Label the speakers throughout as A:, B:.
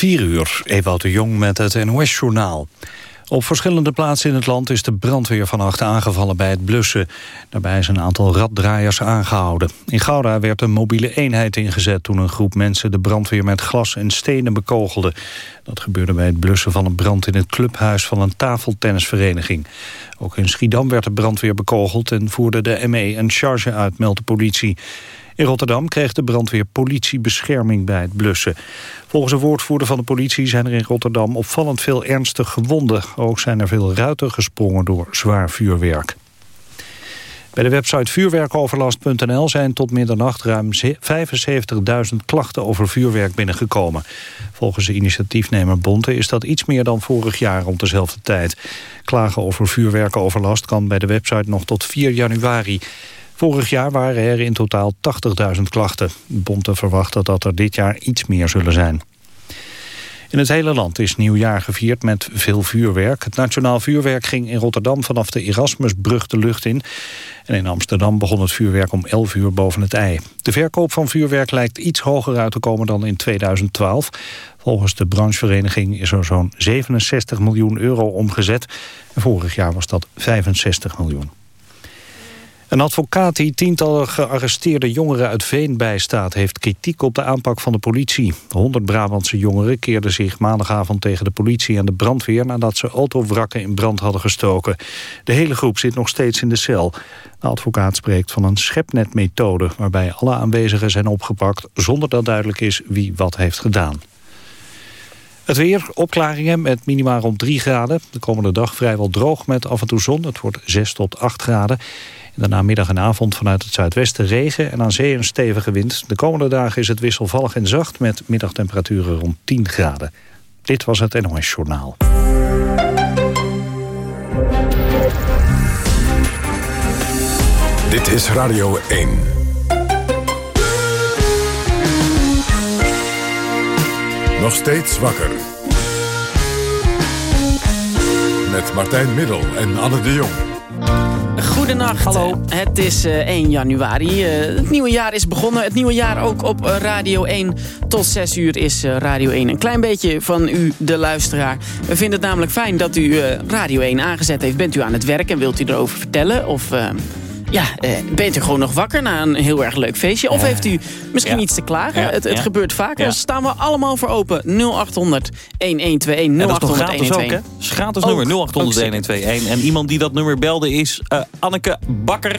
A: 4 uur, Ewout de Jong met het NOS-journaal. Op verschillende plaatsen in het land is de brandweer vannacht aangevallen bij het blussen. Daarbij is een aantal raddraaiers aangehouden. In Gouda werd een mobiele eenheid ingezet toen een groep mensen de brandweer met glas en stenen bekogelde. Dat gebeurde bij het blussen van een brand in het clubhuis van een tafeltennisvereniging. Ook in Schiedam werd de brandweer bekogeld en voerde de ME een charge uit, meldt de politie. In Rotterdam kreeg de brandweer politiebescherming bij het blussen. Volgens een woordvoerder van de politie zijn er in Rotterdam opvallend veel ernstig gewonden. Ook zijn er veel ruiten gesprongen door zwaar vuurwerk. Bij de website vuurwerkoverlast.nl zijn tot middernacht ruim 75.000 klachten over vuurwerk binnengekomen. Volgens de initiatiefnemer Bonte is dat iets meer dan vorig jaar rond dezelfde tijd. Klagen over vuurwerkoverlast kan bij de website nog tot 4 januari. Vorig jaar waren er in totaal 80.000 klachten. Bonte verwacht dat er dit jaar iets meer zullen zijn. In het hele land is nieuwjaar gevierd met veel vuurwerk. Het nationaal vuurwerk ging in Rotterdam vanaf de Erasmusbrug de lucht in. En in Amsterdam begon het vuurwerk om 11 uur boven het ei. De verkoop van vuurwerk lijkt iets hoger uit te komen dan in 2012. Volgens de branchevereniging is er zo'n 67 miljoen euro omgezet. En vorig jaar was dat 65 miljoen. Een advocaat die tientallen gearresteerde jongeren uit Veen bijstaat... heeft kritiek op de aanpak van de politie. 100 Brabantse jongeren keerden zich maandagavond tegen de politie en de brandweer... nadat ze autowrakken in brand hadden gestoken. De hele groep zit nog steeds in de cel. De advocaat spreekt van een schepnetmethode... waarbij alle aanwezigen zijn opgepakt zonder dat duidelijk is wie wat heeft gedaan. Het weer, opklaringen met minima rond 3 graden. De komende dag vrijwel droog met af en toe zon. Het wordt 6 tot 8 graden. In de namiddag en avond vanuit het zuidwesten regen en aan zee een stevige wind. De komende dagen is het wisselvallig en zacht met middagtemperaturen rond 10 graden. Dit was het NOS Journaal.
B: Dit is Radio 1. Nog steeds wakker. Met Martijn Middel en Anne de Jong.
C: Goedenacht. Hallo. Het is 1 eh, januari. Uh, het nieuwe jaar is begonnen. Het nieuwe jaar ook op eh, Radio 1. Tot 6 uur is Radio 1 een klein beetje van u, de luisteraar. We vinden het namelijk fijn dat u Radio 1 aangezet heeft. Bent u aan het werk en wilt u erover vertellen? Of ja, eh, bent u gewoon nog wakker na een heel erg leuk feestje? Of heeft u misschien iets te klagen? het, het gebeurt vaker. Daar staan we allemaal voor open. 0800 1121 0800
D: 1121. Ook, gratis nummer 0800 1121. En iemand die dat nummer belde is uh, Anneke Bakker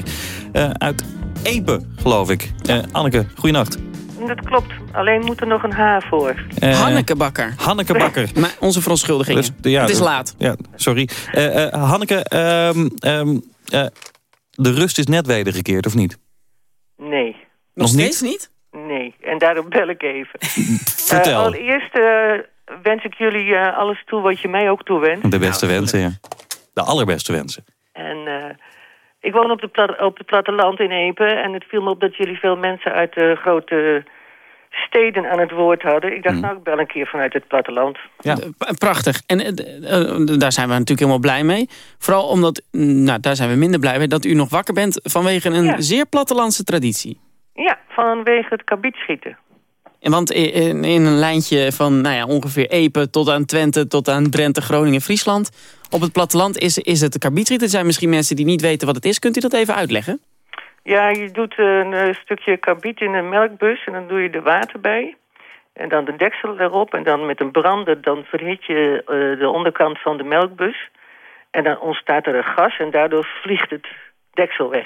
D: uh, uit Epe, geloof ik. Uh, Anneke, goeienacht.
E: Dat klopt. Alleen moet er nog een H voor.
C: Hanneke Bakker.
D: Hanneke Bakker.
C: maar onze verontschuldigingen. Dus, ja, het is laat.
D: Ja, sorry. Hanneke, um, um, de rust is net wedergekeerd, of niet?
E: Nee.
C: Nog, steeds niet?
E: Nee, en daarom bel ik even.
D: Vertel. Uh,
E: allereerst uh, wens ik jullie uh, alles toe wat je mij ook toewenst.
D: De beste nou, wensen, ja. De allerbeste wensen.
E: En ik woon op, de op het platteland in Epe. En het viel me op dat jullie veel mensen uit de grote steden aan het woord hadden. Ik dacht, mm. nou, ik bel een keer vanuit het platteland.
C: Ja, prachtig. En uh, daar zijn we natuurlijk helemaal blij mee. Vooral omdat, nou, daar zijn we minder blij mee... dat u nog wakker bent vanwege een zeer plattelandse traditie.
E: Ja, vanwege het kabietschieten.
C: En want in, in, een lijntje van nou ja, ongeveer Epe tot aan Twente... tot aan Drenthe, Groningen, Friesland... op het platteland is, is het kabietschieten. Er zijn misschien mensen die niet weten wat het is. Kunt u dat even uitleggen?
E: Ja, je doet een, eh, stukje kabiet in een melkbus en dan doe je er water bij. En dan de deksel erop en dan met een brander dan verhit je uh, de onderkant van de melkbus. En dan ontstaat er een gas en daardoor vliegt het deksel weg.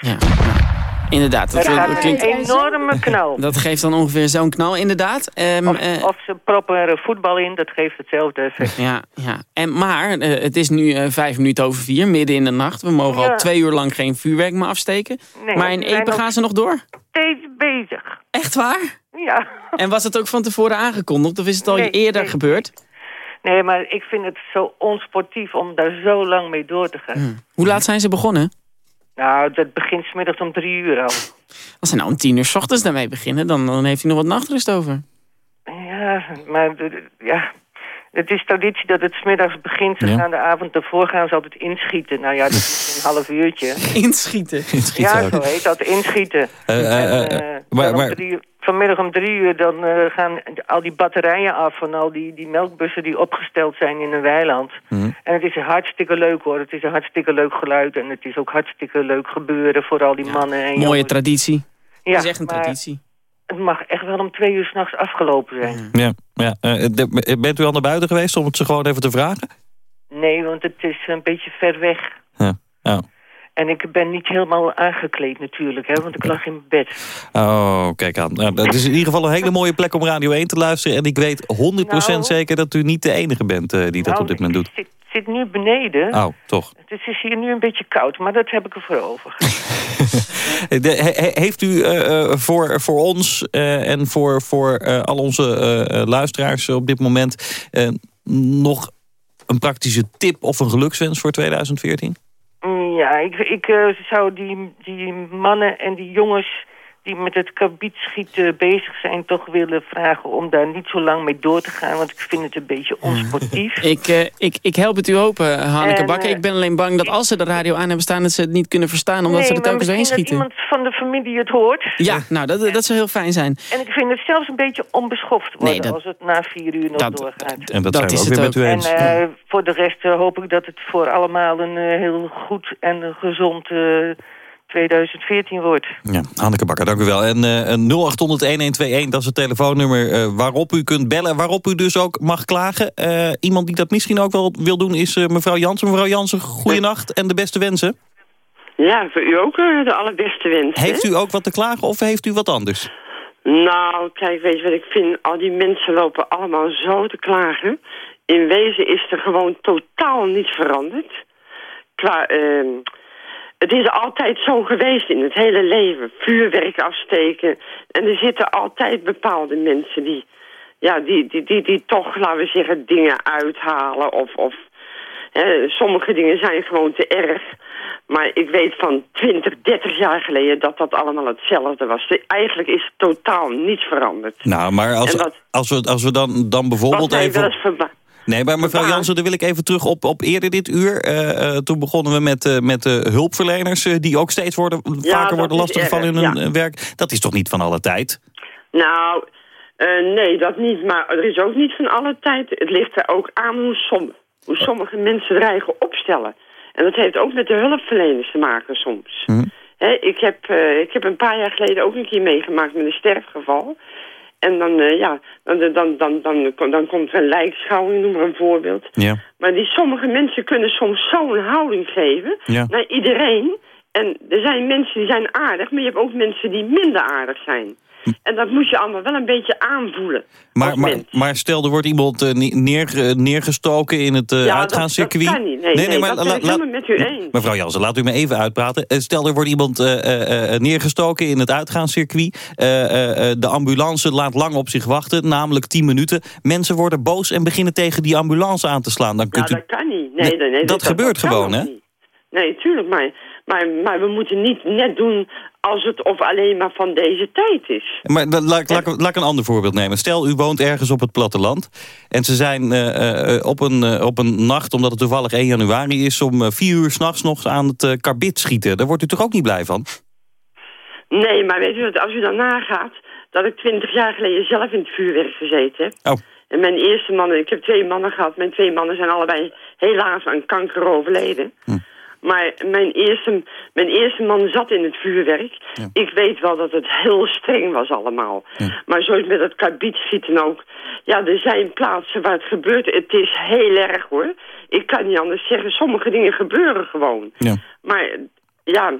C: Inderdaad.
E: Dat, dat klinkt een enorme knal.
C: Dat geeft dan ongeveer zo'n knal, inderdaad.
E: Um, of, uh, of, ze proppen er voetbal in, dat geeft hetzelfde effect.
C: Ja, ja. En, maar uh, het is nu uh, vijf minuten over vier, midden in de nacht. We mogen ja. al twee uur lang geen vuurwerk meer afsteken. Nee, maar in Epe gaan ze nog door?
E: Steeds bezig.
C: Echt waar?
E: Ja.
C: En was het ook van tevoren aangekondigd? Of is het al nee, eerder
E: nee.
C: gebeurd?
E: Nee, maar ik vind het zo onsportief om daar zo lang mee door te gaan.
C: Hmm. Hoe laat zijn ze begonnen?
E: Nou, dat begint smiddags om drie uur al.
C: Als ze nou om tien uur s ochtends daarmee beginnen, dan, dan heeft hij nog wat nachtrust over.
E: Ja, maar ja, het is traditie dat het smiddags begint. Ze ja. gaan de avond ervoor gaan ze altijd inschieten. Nou ja, dat is een half uurtje.
C: Inschieten?
D: inschieten
E: ja, zo heet dat, inschieten. Uh, uh,
D: uh, maar, maar,
E: drie, vanmiddag om drie uur dan uh, gaan al die batterijen af van al die, die melkbussen die opgesteld zijn in een weiland.
D: Mhm.
E: En het is hartstikke leuk hoor. Het is een hartstikke leuk geluid en het is ook hartstikke leuk gebeuren voor al die mannen en
C: Mooie
E: jongens.
C: traditie.
E: Ja,
C: Het is echt een
E: maar
C: traditie.
E: Het mag echt wel om twee uur s'nachts afgelopen zijn.
D: Ja, ja. Eh, bent u al naar buiten geweest om het ze gewoon even te vragen?
E: Nee, want het is een beetje ver weg.
D: Ja.
E: En ik ben niet helemaal aangekleed natuurlijk, hè, want ik lag in mijn bed.
D: Oh, kijk aan. Nou, het is in ieder geval een hele mooie plek om Radio 1 te luisteren. En ik weet 100%
E: Nou.
D: zeker dat u niet de enige bent eh, die dat
E: Nou,
D: op dit moment doet.
E: Ik zit, zit nu beneden.
D: Oh, toch.
E: Het is hier nu een beetje koud, maar dat heb ik ervoor over.
D: Heeft u eh, eh, voor, voor ons eh, en voor, voor al onze luisteraars op dit moment... nog een praktische tip of een gelukswens voor 2014?
E: Mm, Ja, ik, ik zou die, die mannen en die jongens die met het kabietschieten bezig zijn... toch willen vragen om daar niet zo lang mee door te gaan. Want ik vind het een beetje onsportief.
C: Ik, eh, ik, ik help het u open, Hanneke
E: En,
C: Bakker.
E: eh,
C: Ik ben alleen bang dat als ze de radio aan hebben staan... dat ze het niet kunnen verstaan omdat ze er telkens heen schieten.
E: iemand van de familie het hoort.
C: Ja, nou, dat, dat zou heel fijn zijn.
E: En ik vind het zelfs een beetje onbeschoft worden...
C: Nee, dat-
E: als het na vier uur nog
C: dat-
E: doorgaat.
D: En dat,
C: Dat
D: zijn we
C: is
D: ook
C: het
D: weer met u
C: ook.
E: En
D: eens.
E: eh, voor de rest eh, hoop ik dat het voor allemaal een eh, heel goed en een gezond eh, 2014 wordt.
D: Ja, Hanneke Bakker, dank u wel. En eh 0800-1121, dat is het telefoonnummer eh, waarop u kunt bellen. Waarop u dus ook mag klagen. Eh, iemand die dat misschien ook wel wil doen is mevrouw Jansen. Mevrouw Jansen, goeienacht en de beste wensen.
F: Ja, voor u ook de allerbeste wensen.
D: Heeft u ook wat te klagen of heeft u wat anders?
F: Nou, kijk, weet je wat ik vind? Al die mensen lopen allemaal zo te klagen. In wezen is er gewoon totaal niets veranderd. Qua, ehm, het is altijd zo geweest in het hele leven. Vuurwerk afsteken. En er zitten altijd bepaalde mensen die... Ja, die, die, die, die toch, laten we zeggen, dingen uithalen. Of, of hè, sommige dingen zijn gewoon te erg. Maar ik weet van 20, 30 jaar geleden dat dat allemaal hetzelfde was. Eigenlijk is totaal niets veranderd.
D: Nou, maar als,
F: wat-
D: als, we, als we dan, dan bijvoorbeeld even... Nee, maar mevrouw. Jansen, daar wil ik even terug op, op eerder dit uur. Eh, eh, toen begonnen we met, eh, met de hulpverleners... die ook steeds worden,
F: Ja,
D: vaker worden in
F: erg,
D: hun
F: ja.
D: werk. Dat is toch niet van alle tijd?
F: Nou, nee, dat niet. Maar er is ook niet van alle tijd. Het ligt er ook aan hoe, som, hoe sommige mensen er eigen opstellen. En dat heeft ook met de hulpverleners te maken soms.
D: Hm.
F: Hè, ik, heb, ik heb een paar jaar geleden ook een keer meegemaakt met een sterfgeval. En dan, eh, ja, dan, dan, dan, dan, dan, dan komt er een lijkschouwing, noem maar een voorbeeld.
D: Ja.
F: Maar die sommige mensen kunnen soms zo'n houding geven
D: Ja.
F: naar iedereen. En er zijn mensen die zijn aardig, maar je hebt ook mensen die minder aardig zijn. En dat moet je allemaal wel een beetje aanvoelen.
D: Maar, maar, maar stel, er wordt iemand eh, ne- neer, eh, neergestoken in het eh,
F: Ja, dat-
D: uitgaanscircuit.
F: dat kan niet. Nee, nee, dat ik helemaal met u eens.
D: Mevrouw Jansen, laat u me even uitpraten. Eh, Stel, er wordt iemand eh, eh, eh, neergestoken in het uitgaanscircuit. Eh, eh, eh, de ambulance laat lang op zich wachten, namelijk 10 minuten. Mensen worden boos en beginnen tegen die ambulance aan te slaan. Dan
F: Ja,
D: kunt u...
F: dat kan niet.
D: Nee,
F: Nee, nee, nee,
D: dat gebeurt gewoon, hè?
F: Nee, tuurlijk, maar, maar, maar we moeten niet net doen als het of alleen maar van deze tijd is.
D: Maar dan laat, laat, ik- laat ik een ander voorbeeld nemen. Stel, u woont ergens op het platteland. En ze zijn eh, eh, op, een, eh, op een nacht, omdat het toevallig 1 januari is... om eh, vier uur s'nachts nog aan het eh, karbit schieten. Daar wordt u toch ook niet blij van?
F: Nee, maar weet u wat, als u dan nagaat dat ik twintig jaar geleden zelf in het vuurwerk gezeten heb.
D: Oh.
F: En mijn eerste mannen, ik heb twee mannen gehad. Mijn twee mannen zijn allebei helaas aan kanker overleden.
D: Hm.
F: Maar mijn eerste, mijn eerste man zat in het vuurwerk. Ik weet wel dat het heel streng was allemaal. Maar zoals met het kabietschieten ook. Ja, er zijn plaatsen waar het gebeurt. Het is heel erg hoor. Ik kan niet anders zeggen. Sommige dingen gebeuren gewoon.
D: Ja.
F: Maar ja,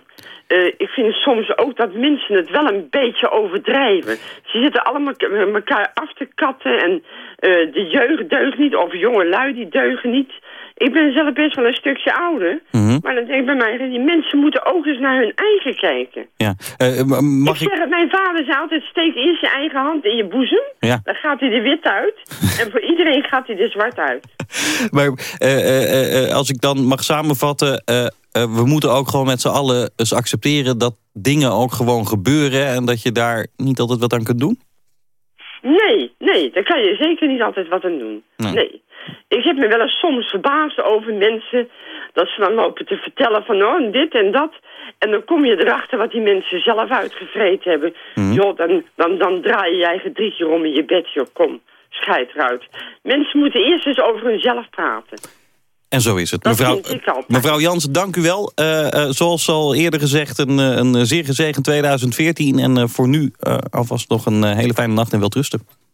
F: eh, ik vind soms ook dat mensen het wel een beetje overdrijven. Ze zitten allemaal k- elkaar af te katten en eh, de jeugd deugt niet, of jonge lui die deugen niet. Ik ben zelf best wel een stukje ouder,
D: Mhm.
F: maar dan denk ik bij mij, die mensen moeten ook eens naar hun eigen kijken.
D: Ja. Eh, m- mag
F: ik
D: ik...
F: zeg, mijn vader zei altijd, steek eerst je eigen hand in je boezem,
D: Ja.
F: dan gaat hij er wit uit. en voor iedereen gaat hij er zwart uit.
D: Maar eh, eh, eh, als ik dan mag samenvatten... eh, eh, we moeten ook gewoon met z'n allen eens accepteren... dat dingen ook gewoon gebeuren... en dat je daar niet altijd wat aan kunt doen?
F: Nee, nee, daar kan je zeker niet altijd wat aan doen.
D: Nee.
F: Nee. Ik heb me wel eens soms verbaasd over mensen dat ze dan lopen te vertellen van oh, dit en dat. En dan kom je erachter wat die mensen zelf uitgevreten hebben. Joh, dan, dan, dan draai je je eigen drie keer om in je bed, joh, kom. Scheid eruit. Mensen moeten eerst eens over hunzelf praten.
D: En zo is het.
F: Dat
D: mevrouw, mevrouw Jansen, dank u wel. Eh, eh, zoals al eerder gezegd, een, eh, een zeer gezegend 2014. En voor nu alvast nog een hele fijne nacht en welterusten.
F: Ook?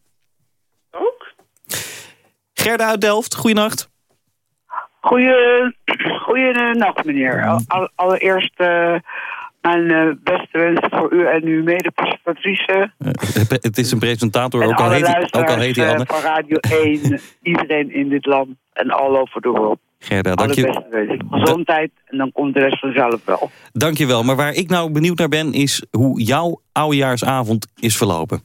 D: Gerda uit Delft, goeienacht.
G: Goeie, goeienacht, meneer. Al- al- allereerst eh, mijn eh, beste wensen voor u en uw mede-presentatrice.
D: Eh, het is een presentator,
G: En
D: ook al, heet hij, ook al heet hij Anne.
G: van Radio 1, iedereen in dit land en all over the world.
D: Gerda, dank je.
G: Gezondheid en dan komt de rest vanzelf wel.
D: dank je wel. Maar waar ik nou benieuwd naar ben, is hoe jouw oudejaarsavond is verlopen.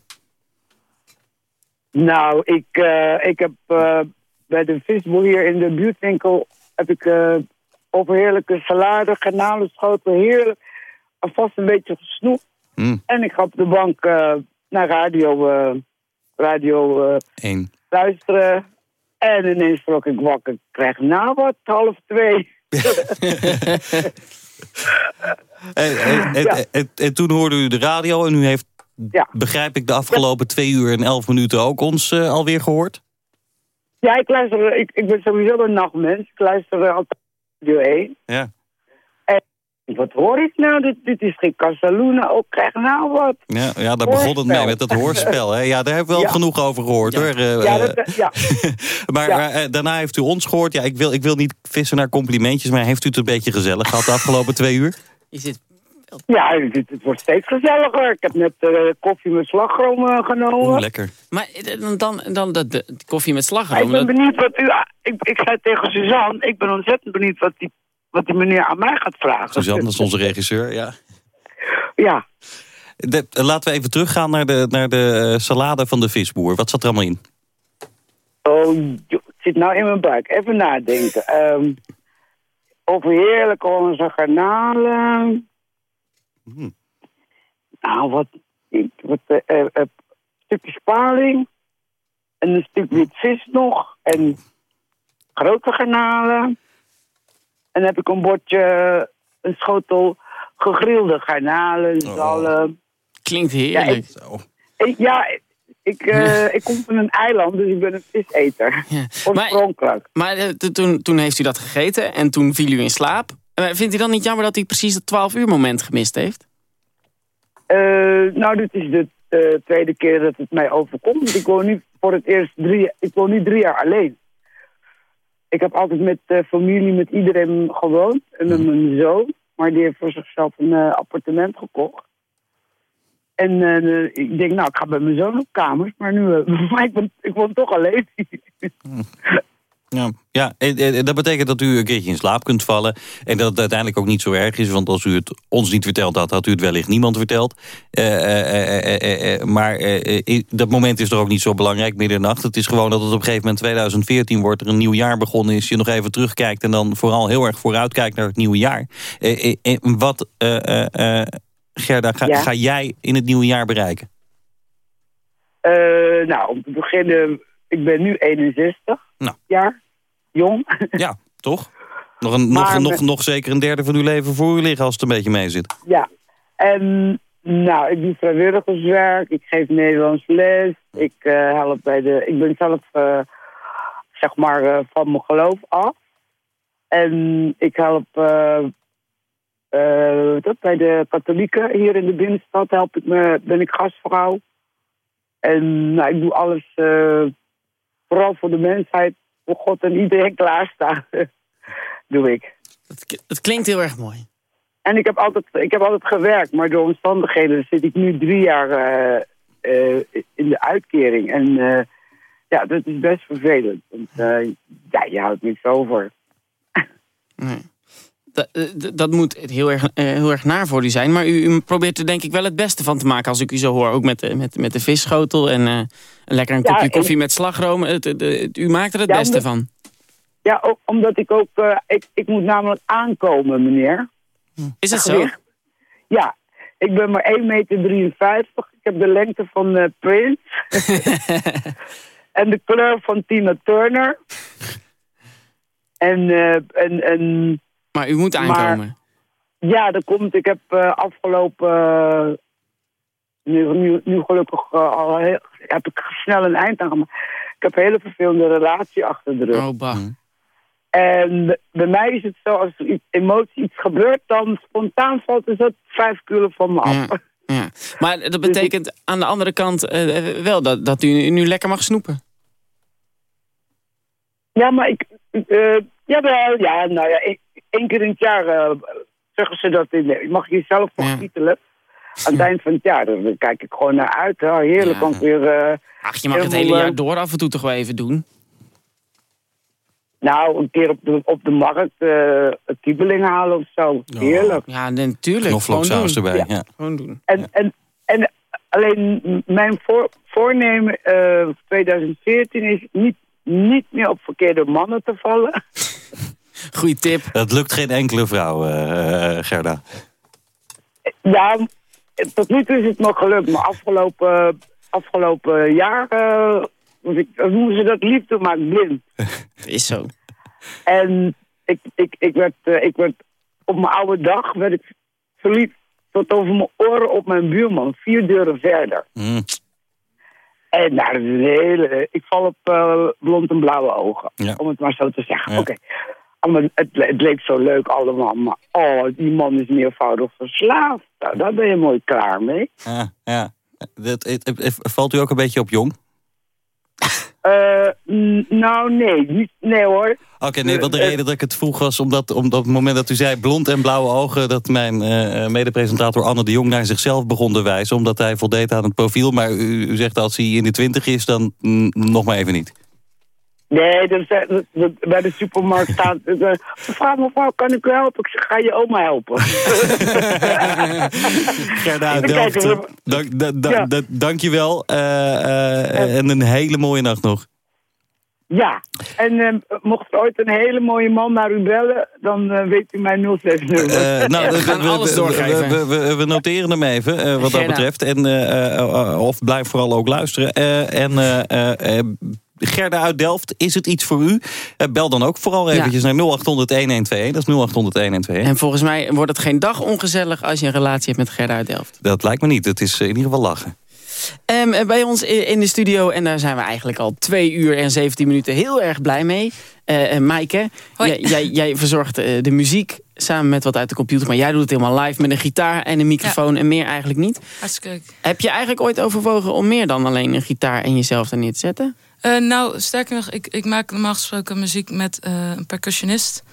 G: Nou, ik, eh, ik heb eh, bij de visboer hier in de buurtwinkel... heb ik eh overheerlijke salade, garnalenschoten, heerlijk... alvast een beetje gesnoept.
D: Hm,
G: En ik ga op de bank naar radio, radio luisteren. En ineens schrok ik wakker. Ik krijg nou wat, half twee.
D: En, en, en,
G: Ja.
D: en- en toen hoorde u de radio en u heeft,
G: Ja.
D: begrijp ik, de afgelopen twee uur en elf minuten ook ons eh, alweer gehoord?
G: Ja, ik luister, ik, ik ben sowieso een nachtmens. Ik luister eh, altijd radio 1.
D: Ja.
G: Wat hoor ik nou? Dit, dit is geen Casaluna. Ook krijg nou wat.
D: Ja, ja daar begon het mee met dat hoorspel. Hè? Ja, daar hebben we wel
G: Ja.
D: genoeg over gehoord. hoor. Eh,
G: Ja, dat, ja.
D: maar
G: ja.
D: maar, daarna heeft u ons gehoord. Ja, ik wil, ik wil niet vissen naar complimentjes, maar heeft u het een beetje gezellig gehad de afgelopen twee uur?
C: Je
G: ja het, het wordt steeds gezelliger. Ik heb net eh, koffie met slagroom eh, genomen.
D: Oeh, lekker.
C: Maar eh, dan, dan, dan de, de koffie met
G: Maar ik
C: slagroom.
G: ben
C: dat-
G: benieuwd wat u... Ik, ik zei tegen Suzanne, ik ben ontzettend benieuwd wat die, wat die meneer aan mij gaat vragen.
D: Suzanne, dat is onze regisseur. Ja.
G: Ja,
D: De- laten we even teruggaan naar de, naar de salade van de visboer. Wat zat er allemaal in?
G: Oh, het zit nou in mijn buik. Even nadenken. Ehm overheerlijke onze garnalen.
D: Hmm.
G: Nou, wat... ik- wat eh, eh, eh, stukje spaling. En een stuk wit vis nog. En grote garnalen. En dan heb ik een bordje, een schotel gegrilde garnalen, zalm.
C: Klinkt heerlijk.
D: Zo.
G: Ik, ja, ik, eh, ik kom van een eiland, dus ik ben een viseter.
C: Ja. Maar,
G: Oorspronkelijk.
C: maar t- toen, toen heeft u dat gegeten en toen viel u in slaap. Eh, Vindt u dan niet jammer dat hij precies het 12 uur moment gemist heeft?
G: Eh, nou, dit is de eh, tweede keer dat het mij overkomt. Want ik woon nu voor het eerst drie, ik woon nu drie jaar alleen. Ik heb altijd met eh, familie, met iedereen gewoond. En met mijn zoon. Maar die heeft voor zichzelf een eh, appartement gekocht. En eh, ik denk, nou, ik ga bij mijn zoon op kamers. Maar nu, maar ik, ben, ik woon toch alleen.
D: Ja, ja dat betekent dat u een keertje in slaap kunt vallen. En dat het uiteindelijk ook niet zo erg is. Want als u het ons niet verteld had, had u het wellicht niemand verteld. Eh, eh, eh, eh, eh, eh, maar eh, eh, dat moment is er ook niet zo belangrijk, middernacht. Het is gewoon dat het op een gegeven moment 2014 wordt. Er een nieuw jaar begonnen is. Je nog even terugkijkt en dan vooral heel erg vooruitkijkt naar het nieuwe jaar. Eh, eh, eh, wat, eh, eh, eh, Gerda, ga,
G: Ja?
D: ga jij in het nieuwe jaar bereiken?
G: Eh, nou, om te beginnen, ik ben nu 61
D: Nou.
G: jaar. Jong.
D: Ja, toch? Nog, een, nog, nog, nog zeker een derde van uw leven voor u liggen als het een beetje mee zit.
G: Ja, en nou, ik doe vrijwilligerswerk, ik geef Nederlands les, ik eh, help bij de, ik ben zelf eh, zeg maar eh, van mijn geloof af. En ik help dat bij de katholieken hier in de binnenstad help ik me, ben ik gastvrouw. En nou, ik doe alles vooral voor de mensheid, voor God en iedereen klaarstaan. doe ik.
C: Het, het klinkt heel erg mooi.
G: En ik heb altijd, ik heb altijd gewerkt, maar door omstandigheden zit ik nu drie jaar eh, eh, in de uitkering. En eh, ja, dat is best vervelend. Want ja, je houdt niks over.
C: Nee. Dat, eh, dat moet heel erg, eh, heel erg naar voor u zijn. Maar u, u probeert er denk ik wel het beste van te maken als ik u zo hoor. Ook met de, met, met de visschotel en eh, lekker een
G: Ja,
C: kopje
G: en-
C: koffie met slagroom. Het, het- het- u maakt er het
G: Ja,
C: beste
G: omdat-
C: van.
G: Ja, ook omdat ik ook, eh, ik, ik moet namelijk aankomen, meneer.
C: Is dat zo?
G: Ja, ik ben maar 1,53 meter. Ik heb de lengte van eh Prince. en de kleur van Tina Turner. En, eh, en, en
C: Maar u moet aankomen.
G: ja, dat komt. Ik heb uh, afgelopen... Uh, nu, nu, nu gelukkig uh, al heel, heb ik snel een eind aan gemaakt. Ik heb een hele vervelende relatie achter de rug.
C: Oh, bah.
G: En bij mij is het zo, als er iets, emotie iets gebeurt, dan spontaan valt er dat vijf kilo van me af.
C: Ja, ja. Maar dat betekent aan de andere kant uh, wel dat, dat u nu lekker mag snoepen.
G: Ja, maar ik... Uh, jawel, ja, nou ja, één keer in het jaar uh, zeggen ze dat... In, je mag jezelf vergietelen. Ja. Aan het eind van het jaar, daar kijk ik gewoon naar uit. Hè. Heerlijk, ja. weer...
C: Ach, je mag het hele jaar door af en toe toch wel even doen?
G: Nou, een keer op de, op de markt uh, het kiebeling halen of zo. Heerlijk.
C: Ja, natuurlijk.
D: Knoflooksaus erbij. Ja.
C: ja. Gewoon doen.
G: En, en, en alleen mijn voor, voornemen uh, 2014 is niet, niet meer op verkeerde mannen te vallen.
C: Goeie tip.
D: Dat lukt geen enkele vrouw, uh, Gerda.
G: Ja, tot nu toe is het nog gelukt. Maar afgelopen, afgelopen jaar ik, noemen ze dat liefde maakt blind.
C: Is zo.
G: En ik, ik, ik, werd, uh, ik werd op mijn oude dag werd ik verliefd tot over mijn oren op mijn buurman. Vier deuren verder.
D: Mm.
G: En nou, dat is een hele... Ik val op uh, blond en blauwe ogen.
D: Ja.
G: Om het maar zo te zeggen.
D: Ja.
G: Oké. Okay. Het, het, leek zo leuk allemaal. Maar oh, die man is meervoudig verslaafd. Nou, daar ben je mooi klaar mee.
D: Ja, ja. Dat, het, het, valt u ook een beetje op jong?
G: Uh, nou, nee. Niet, nee hoor.
D: Oké, okay, nee, wat de reden dat ik het vroeg was... omdat op het moment dat u zei blond en blauwe ogen... dat mijn uh, medepresentator Anne de Jong naar zichzelf begon te wijzen... omdat hij voldeed aan het profiel. Maar u, u zegt als hij in de twintig is, dan mm, nog maar even niet.
G: Nee, dat, bij de supermarkt staat... Uh, mevrouw, mevrouw, kan ik u helpen? Ik zeg, ga je oma helpen.
D: Gerda Delft, dank, da, da, ja. dank je wel. En een hele mooie nacht nog.
G: Ja, en uh, mocht ooit een hele mooie man naar u bellen, dan uh, weet u mijn 060.
D: Uh, nou,
C: we gaan alles doorgeven.
D: We, we, we, noteren hem even, wat dat betreft. En, of blijf vooral ook luisteren. en Gerda uit Delft, is het iets voor u? bel dan ook vooral eventjes ja. naar 0800-1121. Dat is 0800-1121.
C: En volgens mij wordt het geen dag ongezellig als je een relatie hebt met Gerda uit Delft.
D: Dat lijkt me niet. Het is in ieder geval lachen.
C: Um, bij ons in de studio, en daar zijn we eigenlijk al twee uur en 17 minuten heel erg blij mee. Uh, Maaike, jij, jij, jij, verzorgt de muziek samen met wat uit de computer. Maar jij doet het helemaal live met een gitaar en een microfoon ja. en meer eigenlijk niet.
H: Hartstikke leuk.
C: Heb je eigenlijk ooit overwogen om meer dan alleen een gitaar en jezelf er neer te zetten?
H: Uh, nou, sterker nog, ik, ik maak normaal gesproken muziek met een percussionist.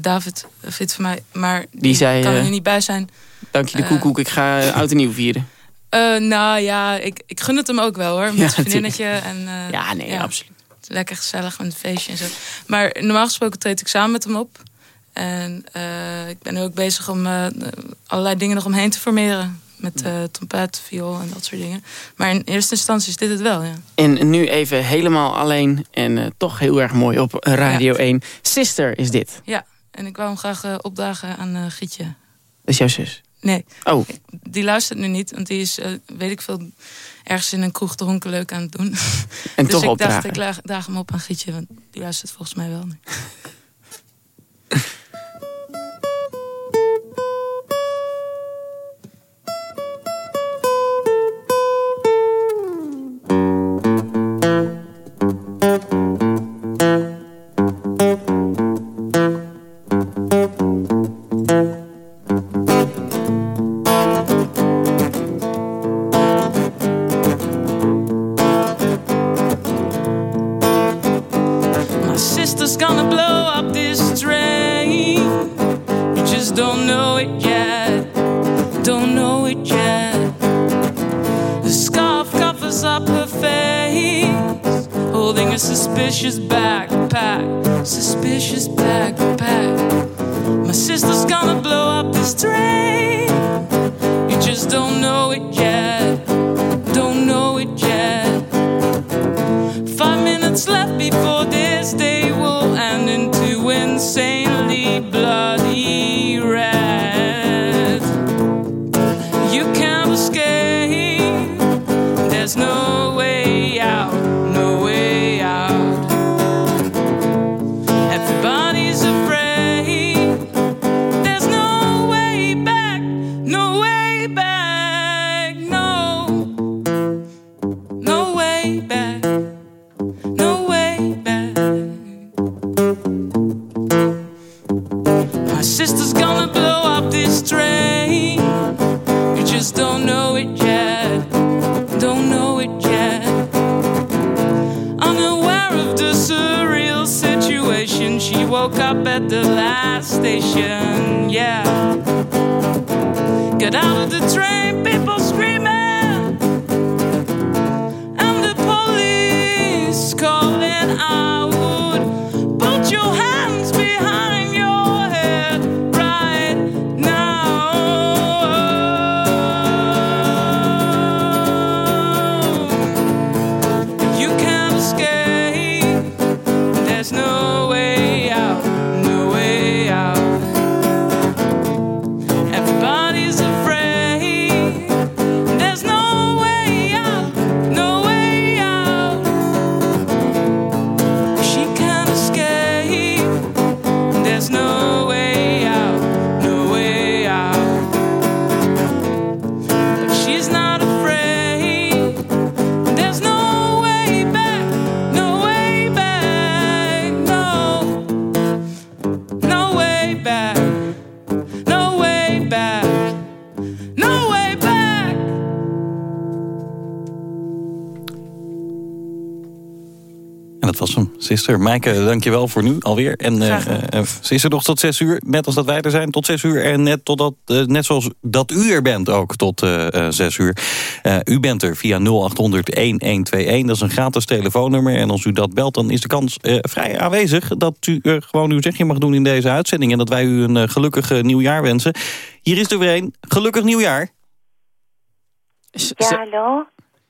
H: David vindt van mij, maar die,
C: die zei,
H: kan er niet bij zijn.
C: Dank je de koekoek, ik ga oud en nieuw vieren.
H: Uh, nou ja, ik, ik gun het hem ook wel hoor. Met
C: Ja,
H: zijn vriendinnetje. En, uh,
C: ja, nee, ja. absoluut.
H: Lekker gezellig met een feestje en zo. Maar normaal gesproken treed ik samen met hem op. En uh, ik ben nu ook bezig om allerlei dingen nog omheen te formeren. Met trompet, viool en dat soort dingen. Maar in eerste instantie is dit het wel, ja.
C: En nu even helemaal alleen en toch heel erg mooi op Radio ja. 1. Sister is dit.
H: Ja, en ik wou hem graag opdagen aan Gietje.
C: Dat is jouw zus?
H: Nee.
C: Oh.
H: Die luistert nu niet, want die is, uh, weet ik veel, ergens in een kroeg dronken leuk aan het doen.
C: En
H: dus
C: toch
H: ik
C: opdragen.
H: dacht, ik daag, daag hem op aan Gietje, want die luistert volgens mij wel nu.
D: hem, sister. Maaike, dankjewel voor nu alweer. En eh,
H: gedaan.
D: eh, sister nog tot zes uur, net als dat wij er zijn, tot zes uur. En net, totdat, eh, net zoals dat u er bent ook, tot eh, eh, zes uur. Eh, u bent er via 0800-1121, dat is een gratis telefoonnummer. En als u dat belt, dan is de kans eh, vrij aanwezig... dat u eh, gewoon uw zegje mag doen in deze uitzending... en dat wij u een eh, gelukkig eh, nieuwjaar wensen. Hier is er weer een. Gelukkig nieuwjaar.
C: S-
I: Ja, hallo?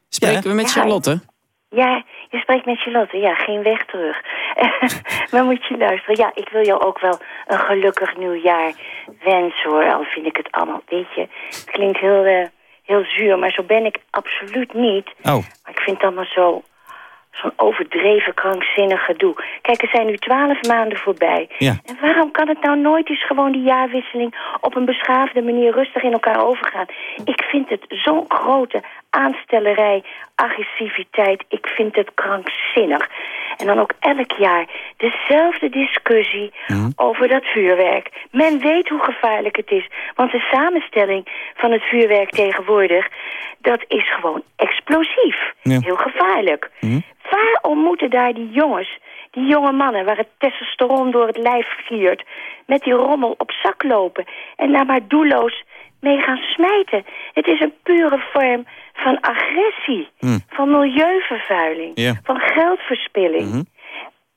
C: Spreken we met
I: Ja.
C: Charlotte?
I: Ja, je spreekt met Charlotte. Ja, geen weg terug. maar moet je luisteren. Ja, ik wil jou ook wel een gelukkig nieuwjaar wensen, hoor. Al vind ik het allemaal, weet je... Het klinkt heel, eh, heel zuur, maar zo ben ik absoluut niet.
D: Oh,
I: Maar ik vind het allemaal zo... Zo'n overdreven, krankzinnig gedoe. Kijk, er zijn nu twaalf maanden voorbij.
D: Ja.
I: En waarom kan het nou nooit eens gewoon die jaarwisseling... op een beschaafde manier rustig in elkaar overgaan? Ik vind het zo'n grote aanstellerij, agressiviteit. Ik vind het krankzinnig. En dan ook elk jaar dezelfde discussie over dat vuurwerk. Men weet hoe gevaarlijk het is. Want de samenstelling van het vuurwerk tegenwoordig... dat is gewoon explosief.
D: Ja.
I: Heel gevaarlijk. Waarom moeten daar die jongens, die jonge mannen... waar het testosteron door het lijf giert... met die rommel op zak lopen... en daar maar doelloos mee gaan smijten? Het is een pure vorm van agressie. Van milieuvervuiling. Van geldverspilling.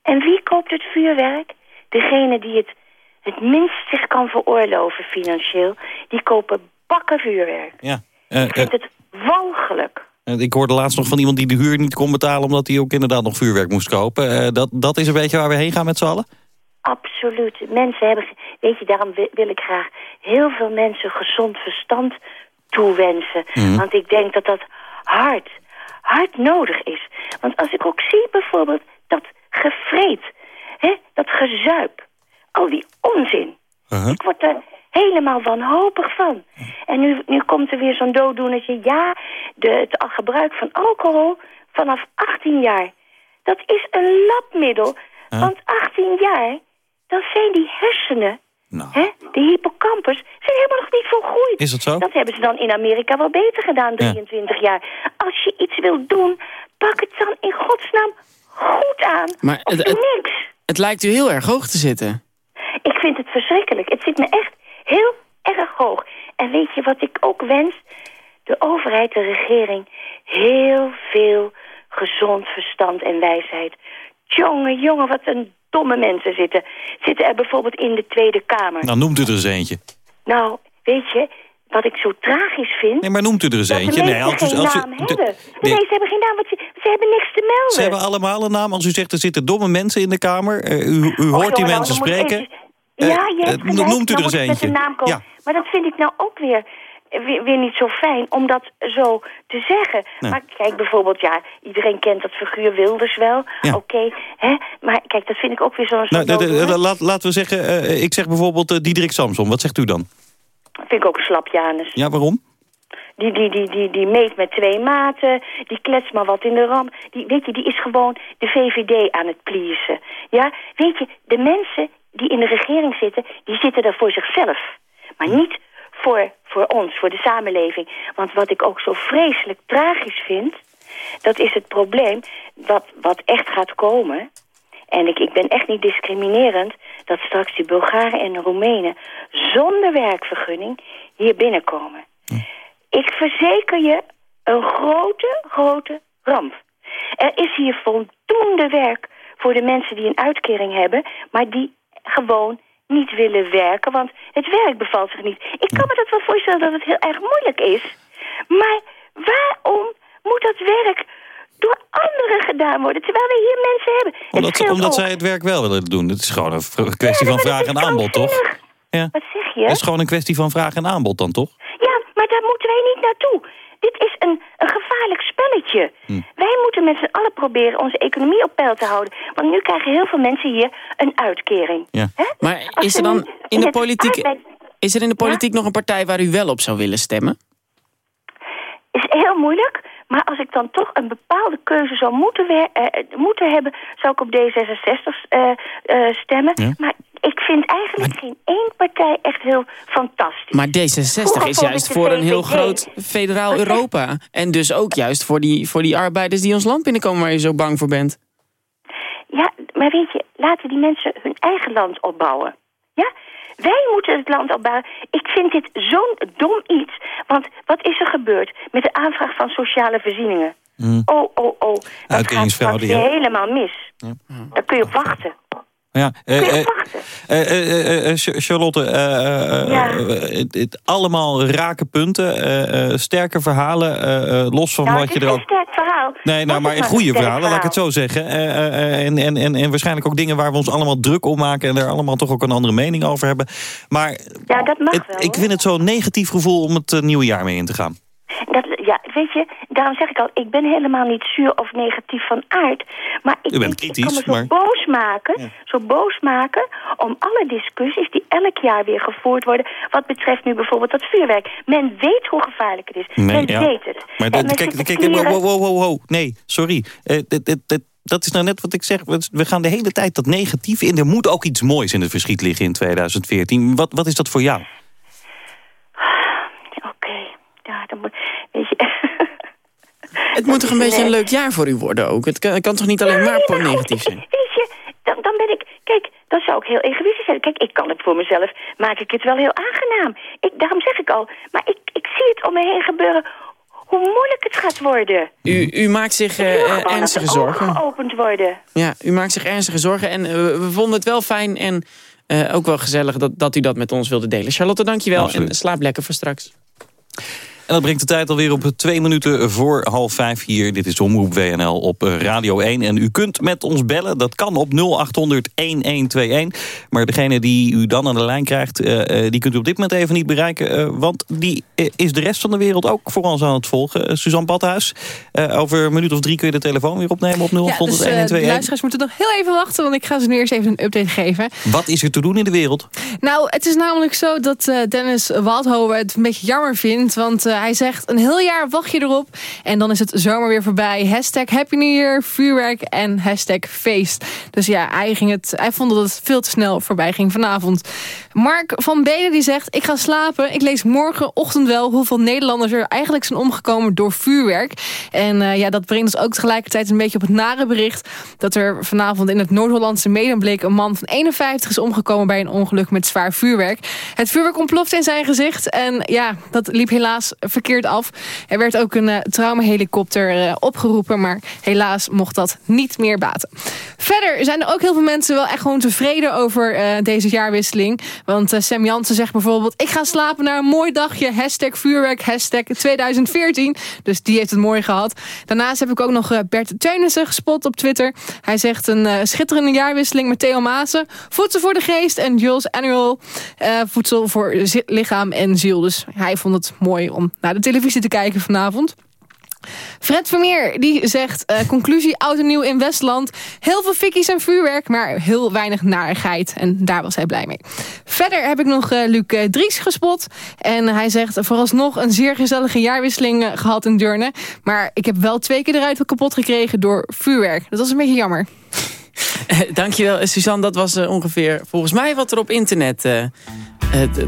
I: En wie koopt het vuurwerk? Degene die het het minst zich kan veroorloven financieel... die kopen bakken vuurwerk.
D: ja. Eh,
I: Ik vind
D: eh,
I: het walgelijk.
D: eh, ik hoorde laatst nog van iemand die de huur niet kon betalen... omdat hij ook inderdaad nog vuurwerk moest kopen. Eh, dat, dat is een beetje waar we heen gaan met z'n allen?
I: Absoluut. Mensen hebben... Weet je, daarom wi- wil ik graag heel veel mensen gezond verstand toewensen. Want ik denk dat dat hard, hard nodig is. Want als ik ook zie bijvoorbeeld dat gevreed, hè, dat gezuip, al die onzin.
D: Uh-huh.
I: Ik word er helemaal wanhopig van. En nu, nu komt er weer zo'n dooddoenertje. Ja, de, het gebruik van alcohol vanaf 18 jaar. Dat is een labmiddel. Want 18 jaar, dan zijn die hersenen,
D: Nou.
I: hè, de hippocampus, zijn helemaal nog niet volgroeid.
D: Is dat zo?
I: Dat hebben ze dan in Amerika wel beter gedaan, 23 jaar. Als je iets wilt doen, pak het dan in godsnaam goed aan.
C: Maar
I: of
C: het-
I: doe
C: het-
I: niks.
C: Het lijkt u heel erg hoog te zitten.
I: Ik vind het verschrikkelijk. Het zit me echt heel erg hoog. En weet je wat ik ook wens? De overheid, de regering, heel veel gezond verstand en wijsheid. Jongen, jongen, wat een domme mensen zitten. Zitten er bijvoorbeeld in de Tweede Kamer.
D: Nou, noemt u er eens eentje.
I: Nou, weet je, wat ik zo tragisch vind...
D: Nee, maar noemt u er eens eentje. Nee, als,
I: geen
D: als,
I: naam hebben.
D: nee,
I: Nee, ze hebben geen naam, want ze, ze hebben niks te melden.
D: ze hebben allemaal een naam. Als u zegt er zitten domme mensen in de Kamer. eh, u u
I: Och,
D: hoort die
I: jongen,
D: mensen spreken.
I: Ja, je
D: Eh,
I: hebt
D: eh,
I: gelijk.
D: noemt u er eens eentje.
I: de naam komen.
D: Ja.
I: Maar dat vind ik nou ook weer, weer, weer niet zo fijn om dat zo te zeggen.
D: Nee.
I: Maar kijk bijvoorbeeld, ja, iedereen kent dat figuur Wilders wel.
D: Ja.
I: Oké, hè? Maar kijk, dat vind ik ook weer zo'n...
D: Nou, laat, laten we zeggen, eh, ik zeg bijvoorbeeld eh, Diederik Samson. Wat zegt u dan?
I: vind ik ook een slap Janus.
D: Ja, waarom?
I: Die, die, die, die, die meet met twee maten, die klets maar wat in de ram. Die, weet je, die is gewoon de VVD aan het pleasen. Ja, weet je, de mensen die in de regering zitten, die zitten daar voor zichzelf. Maar niet voor, voor ons, voor de samenleving. Want wat ik ook zo vreselijk tragisch vind, dat is het probleem wat, wat echt gaat komen. En ik, ik ben echt niet discriminerend. dat straks die Bulgaren en de Roemenen zonder werkvergunning hier binnenkomen. Ik verzeker je een grote, grote ramp. Er is hier voldoende werk voor de mensen die een uitkering hebben... maar die gewoon niet willen werken, want het werk bevalt zich niet. Ik kan me dat wel voorstellen dat het heel erg moeilijk is. Maar waarom moet dat werk door anderen gedaan worden, terwijl we hier mensen hebben?
D: Omdat, omdat zij het werk wel willen doen. Het is gewoon een kwestie van vraag en aanbod, toch?
I: Ja. Wat zeg je?
D: Het is gewoon een kwestie van vraag en aanbod dan, toch?
I: Ja, maar daar moeten wij niet naartoe. Dit is een, een gevaarlijk spelletje. Hm. Wij moeten met z'n allen proberen onze economie op peil te houden. Want nu krijgen heel veel mensen hier een uitkering.
D: Ja.
C: Maar is er dan in de politiek... Is er in de politiek nog een partij waar u wel op zou willen stemmen?
I: Is heel moeilijk. Maar als ik dan toch een bepaalde keuze zou moeten, uh, moeten hebben... zou ik op D66 uh, stemmen. Maar ik vind eigenlijk geen één partij echt heel fantastisch.
C: Maar D66 is juist voor een heel groot federaal Europa. En dus ook juist voor die, voor die arbeiders die ons land binnenkomen... waar je zo bang voor bent.
I: Ja, maar weet je, laten die mensen hun eigen land opbouwen. Ja? Wij moeten het land opbouwen. Ik vind dit zo'n dom iets. Want wat is er gebeurd met de aanvraag van sociale voorzieningen? Mm. Oh, oh, oh. Dat gaat helemaal mis. Ja. Daar kun je op wachten.
D: Ja, uh, uh, Charlotte, ja. het, allemaal rake punten, sterke verhalen, los van
I: nou,
D: wat je er ook...
I: sterk verhaal.
D: Nee, nou, maar, goede verhalen, laat ik het zo zeggen. en, en, en, en waarschijnlijk ook dingen waar we ons allemaal druk om maken... en er allemaal toch ook een andere mening over hebben. Maar
I: ja, dat mag wel,
D: ik vind het zo'n negatief gevoel om het nieuwe jaar mee in te gaan.
I: Dat, ja, weet je, daarom zeg ik al, ik ben helemaal niet zuur of negatief van aard. Maar ik,
D: bent kritisch,
I: kan me zo boos maken, zo boos maken om alle discussies die elk jaar weer gevoerd worden. Wat betreft nu bijvoorbeeld dat vuurwerk. Men weet hoe gevaarlijk het is. men weet het.
D: Maar kijk, kijk, kijk, wow, wow, wow, wow, nee, sorry. Uh, dit, dit, dit, dat is nou net wat ik zeg. We gaan de hele tijd dat negatieve in. Er moet ook iets moois in het verschiet liggen in 2014. Wat, wat is dat voor jou?
I: Ja, dan moet...
C: Het moet toch een beetje een leuk jaar voor u worden ook? Het kan, kan toch niet alleen maar nee, negatief zijn?
I: Weet je, dan, dan ben ik... Kijk, dan zou ik heel egoïstisch zijn. Kijk, ik kan het voor mezelf, maak ik het wel heel aangenaam. Ik, daarom zeg ik al, maar ik, ik zie het om me heen gebeuren hoe moeilijk het gaat worden.
C: U, u maakt zich uh, ernstige zorgen.
I: geopend worden.
C: Ja, u maakt zich ernstige zorgen. En uh, we vonden het wel fijn en uh, ook wel gezellig dat, dat u dat met ons wilde delen. Charlotte, dankjewel. Absoluut. En slaap lekker voor straks.
D: En dat brengt de tijd alweer op twee minuten voor half vijf hier. Dit is Omroep WNL op eh, Radio 1. En u kunt met ons bellen. Dat kan op 0800-1121. Maar degene die u dan aan de lijn krijgt... Uh, die kunt u op dit moment even niet bereiken. Uh, want die is de rest van de wereld ook voor ons aan het volgen. Suzanne Badhuis, over een minuut of drie kun je de telefoon weer opnemen op 0800 ja, dus, de
J: luisteraars moeten nog heel even wachten... want ik ga ze nu eerst even een update geven.
D: Wat is er te doen in de wereld?
J: Nou, het is namelijk zo dat Dennis Waldhoven het een beetje jammer vindt... want hij zegt, een heel jaar wacht je erop. En dan is het zomer weer voorbij. Hashtag Happy New Year, vuurwerk en hashtag feest. Dus ja, hij, het, hij vond dat het veel te snel voorbij ging vanavond. Mark van Benen die zegt, ik ga slapen. Ik lees morgenochtend wel hoeveel Nederlanders er eigenlijk zijn omgekomen door vuurwerk. En uh, ja, dat brengt ons ook tegelijkertijd een beetje op het nare bericht... dat er vanavond in het Noord-Hollandse Medemblik... een man van 51 is omgekomen bij een ongeluk met zwaar vuurwerk. Het vuurwerk ontplofte in zijn gezicht. En ja, dat liep helaas verkeerd af. Er werd ook een uh, traumahelikopter uh, opgeroepen... maar helaas mocht dat niet meer baten. Verder zijn er ook heel veel mensen wel echt gewoon tevreden over deze jaarwisseling... Want uh, Sam Jansen zegt bijvoorbeeld... ik ga slapen naar een mooi dagje. Hashtag vuurwerk, hashtag 2014. Dus die heeft het mooi gehad. Daarnaast heb ik ook nog uh, Bert Teunissen gespot op Twitter. Hij zegt een uh, schitterende jaarwisseling met Theo Maassen. Voedsel voor de geest en Jules Annual. voedsel voor lichaam en ziel. Dus hij vond het mooi om naar de televisie te kijken vanavond. Fred Vermeer die zegt, uh, conclusie oud en nieuw in Westland. Heel veel fikkies en vuurwerk, maar heel weinig narigheid. En daar was hij blij mee. Verder heb ik nog uh, Luc uh, Dries gespot. En hij zegt vooralsnog een zeer gezellige jaarwisseling gehad in Deurne. Maar ik heb wel twee keer eruit kapot gekregen door vuurwerk. Dat was een beetje jammer.
C: Dankjewel Suzanne, dat was ongeveer volgens mij wat er op internet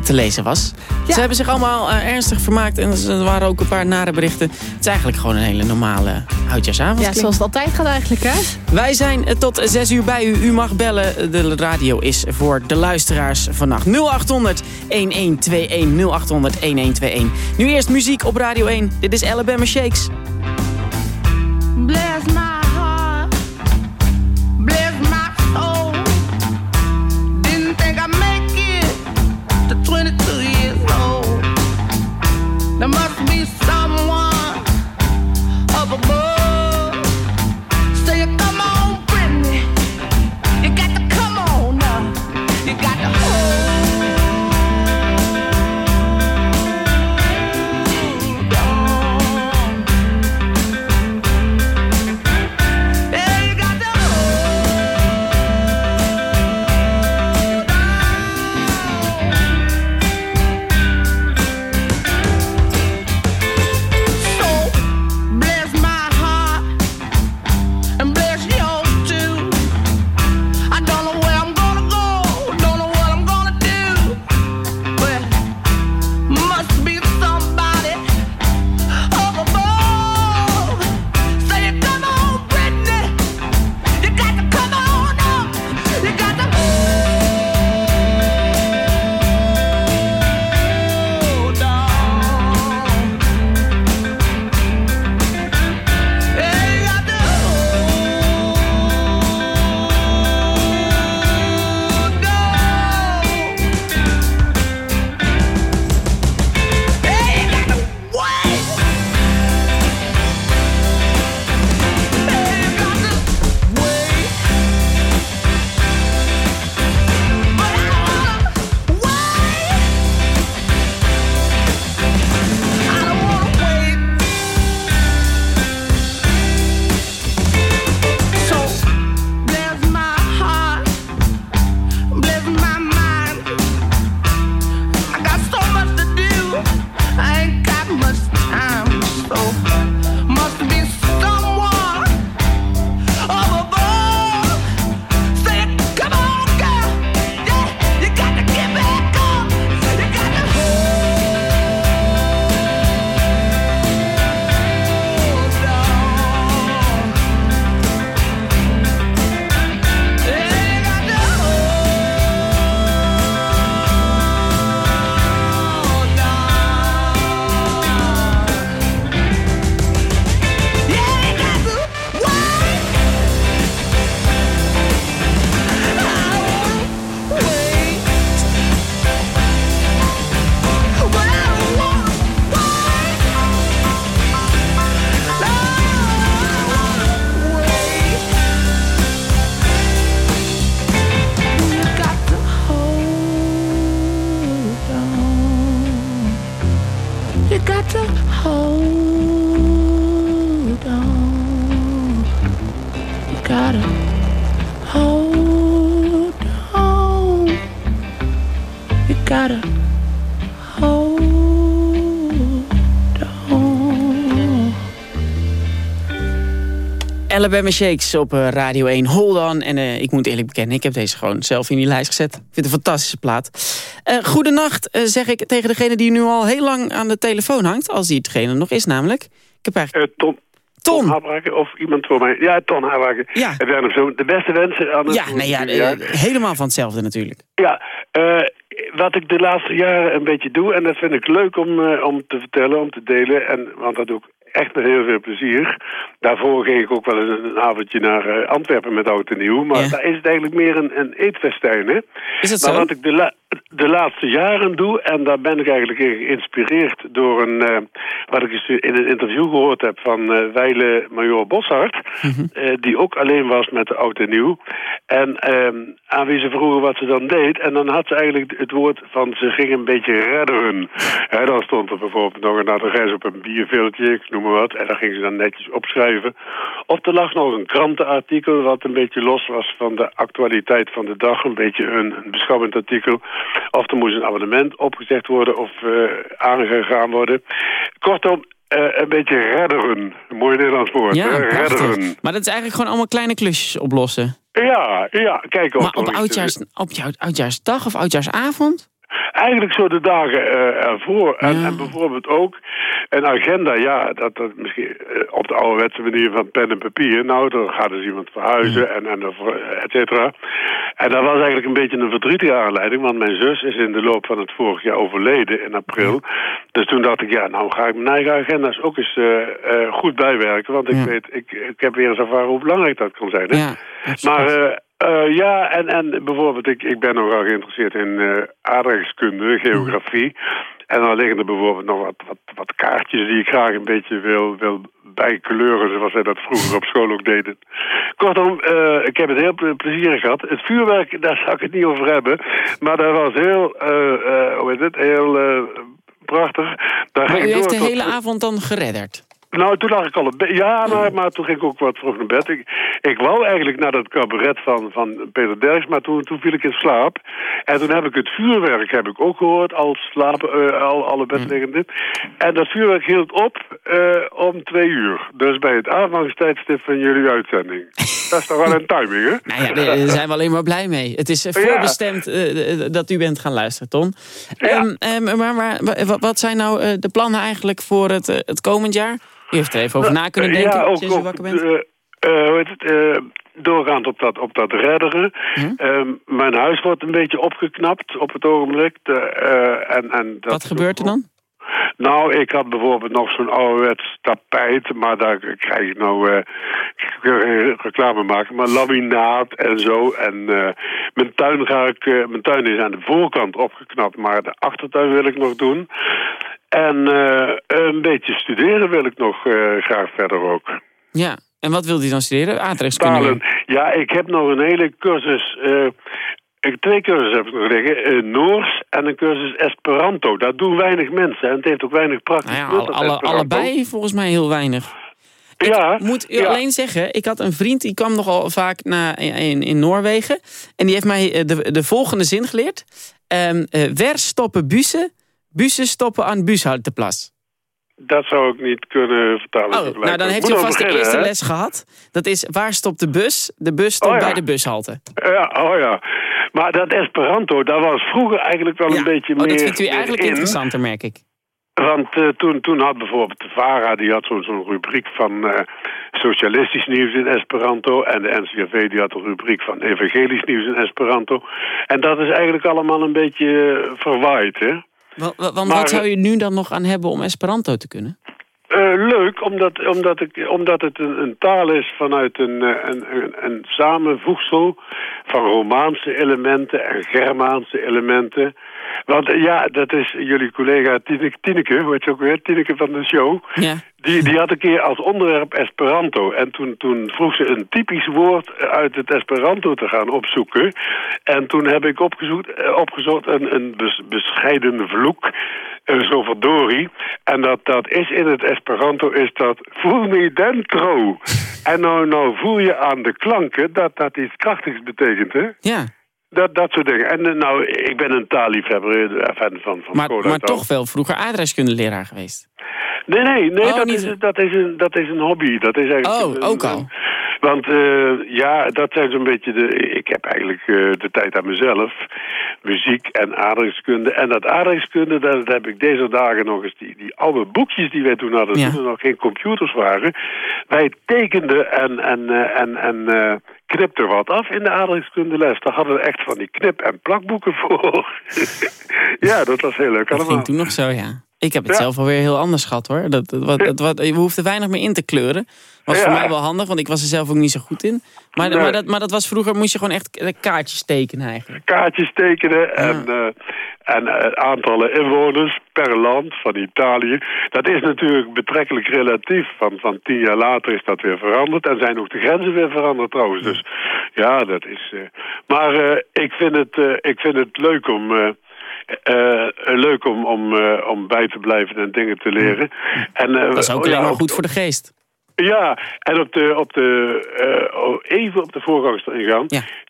C: te lezen was. Ze hebben zich allemaal ernstig vermaakt en er waren ook een paar nare berichten. Het is eigenlijk gewoon een hele normale oudjaarsavond.
J: Ja, zoals het altijd gaat eigenlijk, hè?
C: Wij zijn tot 6 uur bij u. U mag bellen. De radio is voor de luisteraars vannacht. 0800 1121 0800 1121. Nu eerst muziek op Radio 1. Dit is Alabama Shakes.
K: Bless my
C: Alabama Shakes op eh, Radio 1. Hold on. En eh, ik moet eerlijk bekennen, ik heb deze gewoon zelf in die lijst gezet. Ik vind het een fantastische plaat. Uh, goedenacht, uh, zeg ik tegen degene die nu al heel lang aan de telefoon hangt. Als die hetgene nog is namelijk. Ik heb eigenlijk...
L: Tom.
C: Ton.
L: Habraken of iemand voor mij. Ja, Ton Habraken.
C: Ja.
L: Heb jij nog zo de beste wensen aan het
C: Ja, nee, ja, helemaal van hetzelfde natuurlijk.
L: Ja, wat ik de laatste jaren een beetje doe... en dat vind ik leuk om, om te vertellen, om te delen... En, want dat doe ik echt met heel veel plezier. Daarvoor ging ik ook wel eens een avondje naar eh, Antwerpen met Oud en Nieuw. Maar
C: Ja.
L: daar is het eigenlijk meer een, een eetfestijn, hè?
C: Is dat
L: maar
C: zo?
L: wat ik de, la- de laatste jaren doe... en daar ben ik eigenlijk geïnspireerd door een... eh, wat ik in een interview gehoord heb van eh Weile Major Boshart...
C: Mhm.
L: eh, die ook alleen was met de Oud en Nieuw. En ehm, aan wie ze vroegen wat ze dan deed. En dan had ze eigenlijk het woord van ze ging een beetje redderen. Hè, dan stond er bijvoorbeeld nog een adres op een bierveeltje, ik noem maar wat. En dan ging ze dan netjes opschrijven. Of er lag nog een krantenartikel wat een beetje los was van de actualiteit van de dag. Een beetje een, een beschouwend artikel. Of er moest een abonnement opgezegd worden of eh, aangegaan worden. Kortom, eh, een beetje redderen. Een mooi Nederlands woord.
C: Ja,
L: redderen.
C: Maar dat is eigenlijk gewoon allemaal kleine klusjes oplossen.
L: Ja, ja, kijk
C: Maar op, oudjaars, op oudjaarsdag of oudjaarsavond?
L: Eigenlijk zo de dagen eh, ervoor. En, en bijvoorbeeld ook een agenda, ja, dat, dat misschien eh, op de ouderwetse manier van pen en papier. Nou, dan gaat dus iemand verhuizen en, en et cetera. En dat was eigenlijk een beetje een verdrietige aanleiding, want mijn zus is in de loop van het vorig jaar overleden in april. Dus toen dacht ik, ja, nou ga ik mijn eigen agenda's ook eens eh, eh, goed bijwerken, want ik weet, ik, ik heb weer eens ervaren hoe belangrijk dat kan zijn. Hè? Maar eh, ja, en, en bijvoorbeeld, ik, ik ben nogal geïnteresseerd in eh aardrijkskunde, geografie. En dan liggen er bijvoorbeeld nog wat, wat, wat kaartjes die ik graag een beetje wil, wil bijkleuren, zoals wij dat vroeger op school ook deden. Kortom, eh, ik heb het heel ple- plezierig gehad. Het vuurwerk, daar zou ik het niet over hebben. Maar dat was heel, hoe heet het, heel prachtig. Daar
C: Maar
L: ging
C: u heeft de
L: tot-
C: hele avond dan geredderd.
L: Nou, toen lag ik al op bed. Ja, maar, maar toen ging ik ook wat vroeg naar bed. Ik, ik wou eigenlijk naar dat cabaret van, van Peter Derks, maar toen, toen viel ik in slaap. En toen heb ik het vuurwerk heb ik ook gehoord, al slapen, eh, al alle bed liggende. En dat vuurwerk hield op eh, om twee uur. Dus bij het aanvangstijdstip van jullie uitzending. dat is toch wel een timing, hè?
C: Nou ja, daar zijn we alleen maar blij mee. Het is eh,
L: Ja.
C: voorbestemd dat u bent gaan luisteren, Ton. Ehm, ehm, maar maar wa- wat zijn nou de plannen eigenlijk voor het, het komend jaar? U heeft er even over na kunnen denken
L: Ja, ook,
C: sinds u wakker bent.
L: eh, eh, hoe heet het, eh, doorgaand op dat, op dat redderen.
C: Hm?
L: Ehm, mijn huis wordt een beetje opgeknapt op het ogenblik. De, en, en dat
C: Wat gebeurt er dan?
L: Nou, ik had bijvoorbeeld nog zo'n ouderwets tapijt, maar daar krijg ik nou, eh, ik wil geen reclame maken, maar laminaat en zo. En eh, mijn tuin ga ik, eh, mijn tuin is aan de voorkant opgeknapt, maar de achtertuin wil ik nog doen. En een beetje studeren wil ik nog graag verder ook.
C: Ja, en wat wilt u dan studeren? Aardrijkskunde.
L: Ja, ik heb nog een hele cursus. Ik, twee cursussen heb ik nog liggen. eh, Noors en een cursus Esperanto. Dat doen weinig mensen. En het heeft ook weinig praktisch
C: Nou ja, alle, allebei volgens mij heel weinig.
L: Ja,
C: Moet u
L: ja.
C: alleen zeggen, ik had een vriend die kwam nogal vaak naar, in, in Noorwegen. En die heeft mij eh, de, de volgende zin geleerd. Eh, wer stoppen bussen, bussen stoppen aan bushalteplas.
L: Dat zou ik niet kunnen vertalen.
C: Oh, nou dan heeft u vast de eerste les gehad. Dat is, waar stopt de bus? De bus stopt
L: Oh ja.
C: bij de bushalte.
L: Ja, oh ja. Maar dat Esperanto, dat was vroeger eigenlijk wel een beetje
C: Oh,
L: meer
C: dat vindt u eigenlijk
L: in.
C: interessanter, merk ik.
L: Want eh, toen, toen had bijvoorbeeld de VARA, die had zo'n rubriek van eh, socialistisch nieuws in Esperanto. En de NCRV die had een rubriek van evangelisch nieuws in Esperanto. En dat is eigenlijk allemaal een beetje eh, verwaaid, hè.
C: Wa- wa- Want
L: Maar,
C: wat zou je nu dan nog aan hebben om Esperanto te kunnen?
L: Eh, leuk, omdat, omdat, ik, omdat het een, een taal is vanuit een, eh, een, een, een samenvoegsel van Romaanse elementen en Germaanse elementen. Want ja, dat is jullie collega Tineke, Tineke hoe ze ook weer? Tineke van de show.
C: Ja.
L: Die, die had een keer als onderwerp Esperanto. En toen, toen vroeg ze een typisch woord uit het Esperanto te gaan opzoeken. En toen heb ik opgezocht, eh, opgezocht een, een bes- bescheiden vloek. eh, zo verdorie. En dat, dat is in het Esperanto is dat voel me dentro. en nou, nou voel je aan de klanken dat dat iets krachtigs betekent, hè?
C: Ja,
L: Dat, dat soort dingen. En eh, nou, ik ben een taalliefhebber eh, fan van, van
C: maar, maar toch wel vroeger aardrijkskundeleraar geweest.
L: Nee, nee, nee
C: Oh,
L: dat,
C: niet-
L: is, dat, is een, dat is een hobby. Dat is eigenlijk
C: Oh,
L: een-
C: ook al.
L: Want eh, ja, dat zijn zo'n beetje de... Ik heb eigenlijk eh, de tijd aan mezelf. Muziek en aardrijkskunde. En dat aardrijkskunde, dat, dat heb ik deze dagen nog eens... Die, die oude boekjes die wij toen hadden,
C: Ja.
L: toen er nog geen computers waren. Wij tekenden en, en, eh, en, en knipten wat af in de aardrijkskundeles. Daar hadden we echt van die knip- en plakboeken voor. ja, dat was heel leuk
C: Dat
L: allemaal.
C: ging toen nog zo, ja. Ik heb het
L: Ja.
C: zelf alweer heel anders gehad, hoor. Dat, dat, wat, dat, wat, we hoefden weinig meer in te kleuren. Was voor mij wel handig, want ik was er zelf ook niet zo goed in. Maar,
L: Nee.
C: maar, dat, maar dat was vroeger, moest je gewoon echt eh, kaartjes tekenen eigenlijk.
L: kaartjes tekenen en, eh, en eh, aantallen inwoners per land van Italië. Dat is natuurlijk betrekkelijk relatief. Van, van tien jaar later is dat weer veranderd. En zijn ook de grenzen weer veranderd trouwens. Dus ja, dat is... maar ik, vind het, ik vind het leuk om... eh, eh, leuk om, om, eh, om bij te blijven en dingen te leren. En, eh,
C: Dat is ook
L: ja,
C: alleen maar goed voor de geest.
L: ja, en op de, op de, oh, even op de voorgangster ingaan.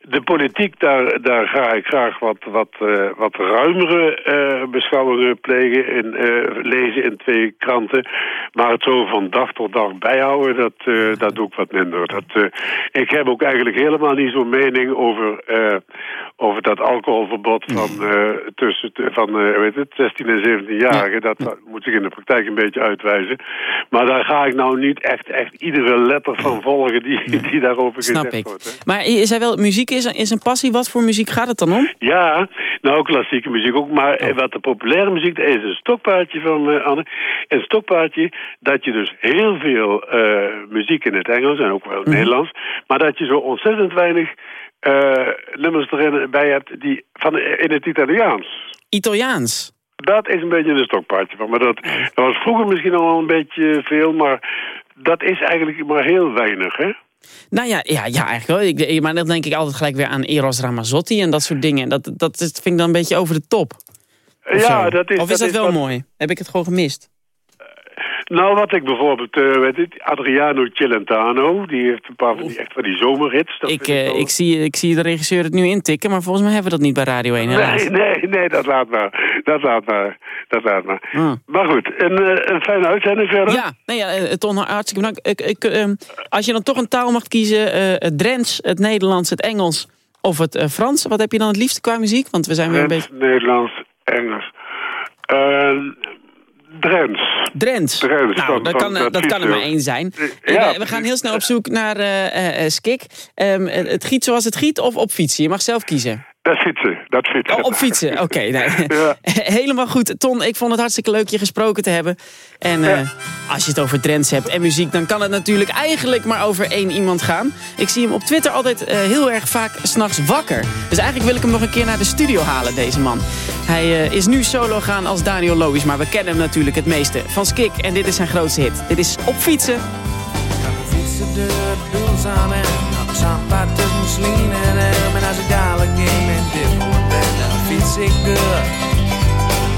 L: De politiek, daar, daar ga ik graag wat, wat, eh, wat ruimere eh, beschouwingen plegen, in, eh, lezen in twee kranten. Maar het zo van dag tot dag bijhouden, dat, dat doe ik wat minder. Dat, ik heb ook eigenlijk helemaal niet zo'n mening over, over dat alcoholverbod van, tussen, van weet het, 16 en 17-jarigen. Dat moet zich in de praktijk een beetje uitwijzen. Maar daar ga ik nou niet echt, echt iedere letter van volgen die, die daarover
C: Snap
L: gezegd
C: ik.
L: wordt. Hè.
C: Maar zei wel, muziek is, is een passie. Wat voor muziek gaat het dan om?
L: Ja, nou klassieke muziek ook. Maar
C: Oh.
L: wat de populaire muziek is, is een stokpaardje van eh, Anne. Een stokpaardje dat je dus heel veel eh, muziek in het Engels en ook wel
C: Mhm.
L: Nederlands. Maar dat je zo ontzettend weinig eh, nummers erin bij hebt die van, in het Italiaans.
C: Italiaans?
L: Dat is een beetje een stokpaardje van. Maar dat, dat was vroeger misschien al wel een beetje veel, maar dat is eigenlijk maar heel weinig, hè?
C: Nou ja, ja, ja eigenlijk wel. Ik, maar dan denk ik altijd gelijk weer aan Eros Ramazzotti en dat soort dingen. Dat, dat is- vind ik dan een beetje over de top. Of
L: ja,
C: zo.
L: dat is...
C: of is dat, wel
L: wat-
C: mooi? Heb ik het gewoon gemist?
L: Nou, wat ik bijvoorbeeld, eh, Adriano Celentano, die heeft een paar van die, echt van die zomerhits. Dat
C: Ik, eh, ik, zie, ik zie de regisseur het nu intikken, maar volgens mij hebben we dat niet bij Radio 1 helaas.
L: Nee, nee, nee, dat laat maar. Dat laat maar. Dat laat maar.
C: Ah.
L: Maar goed, een, eh, een fijne uitzending verder.
C: Ja, nee, ja, Ton, hartstikke bedankt. Ik, ik, als je dan toch een taal mag kiezen, het Drents, het Nederlands, het Engels of het Frans. Wat heb je dan het liefste qua muziek? Want we zijn weer een beetje...
L: Nederlands, Engels. Drents.
C: Drents.
L: Drents,
C: nou, dat, kan, eh,
L: dat
C: dat kan er maar één zijn.
L: Ja,
C: Eh, we, we gaan heel snel op zoek naar eh, Skik. Ehm, eh, het giet zoals het giet of op fietsen? Je mag zelf kiezen.
L: Dat fietsen, dat fietsen.
C: Oh, op fietsen, oké. nee.
L: Ja.
C: Helemaal goed. Ton, ik vond het hartstikke leuk je gesproken te hebben. En eh, als je het over trends hebt en muziek... dan kan het natuurlijk eigenlijk maar over één iemand gaan. Ik zie hem op Twitter altijd eh, heel erg vaak s'nachts wakker. Dus eigenlijk wil ik hem nog een keer naar de studio halen, deze man. Hij eh, is nu solo gaan als Daniel Lois... maar we kennen hem natuurlijk het meeste van Skik. En dit is zijn grootste hit. Dit is Op Fietsen.
M: fietsen de en op tussen Slien en ik.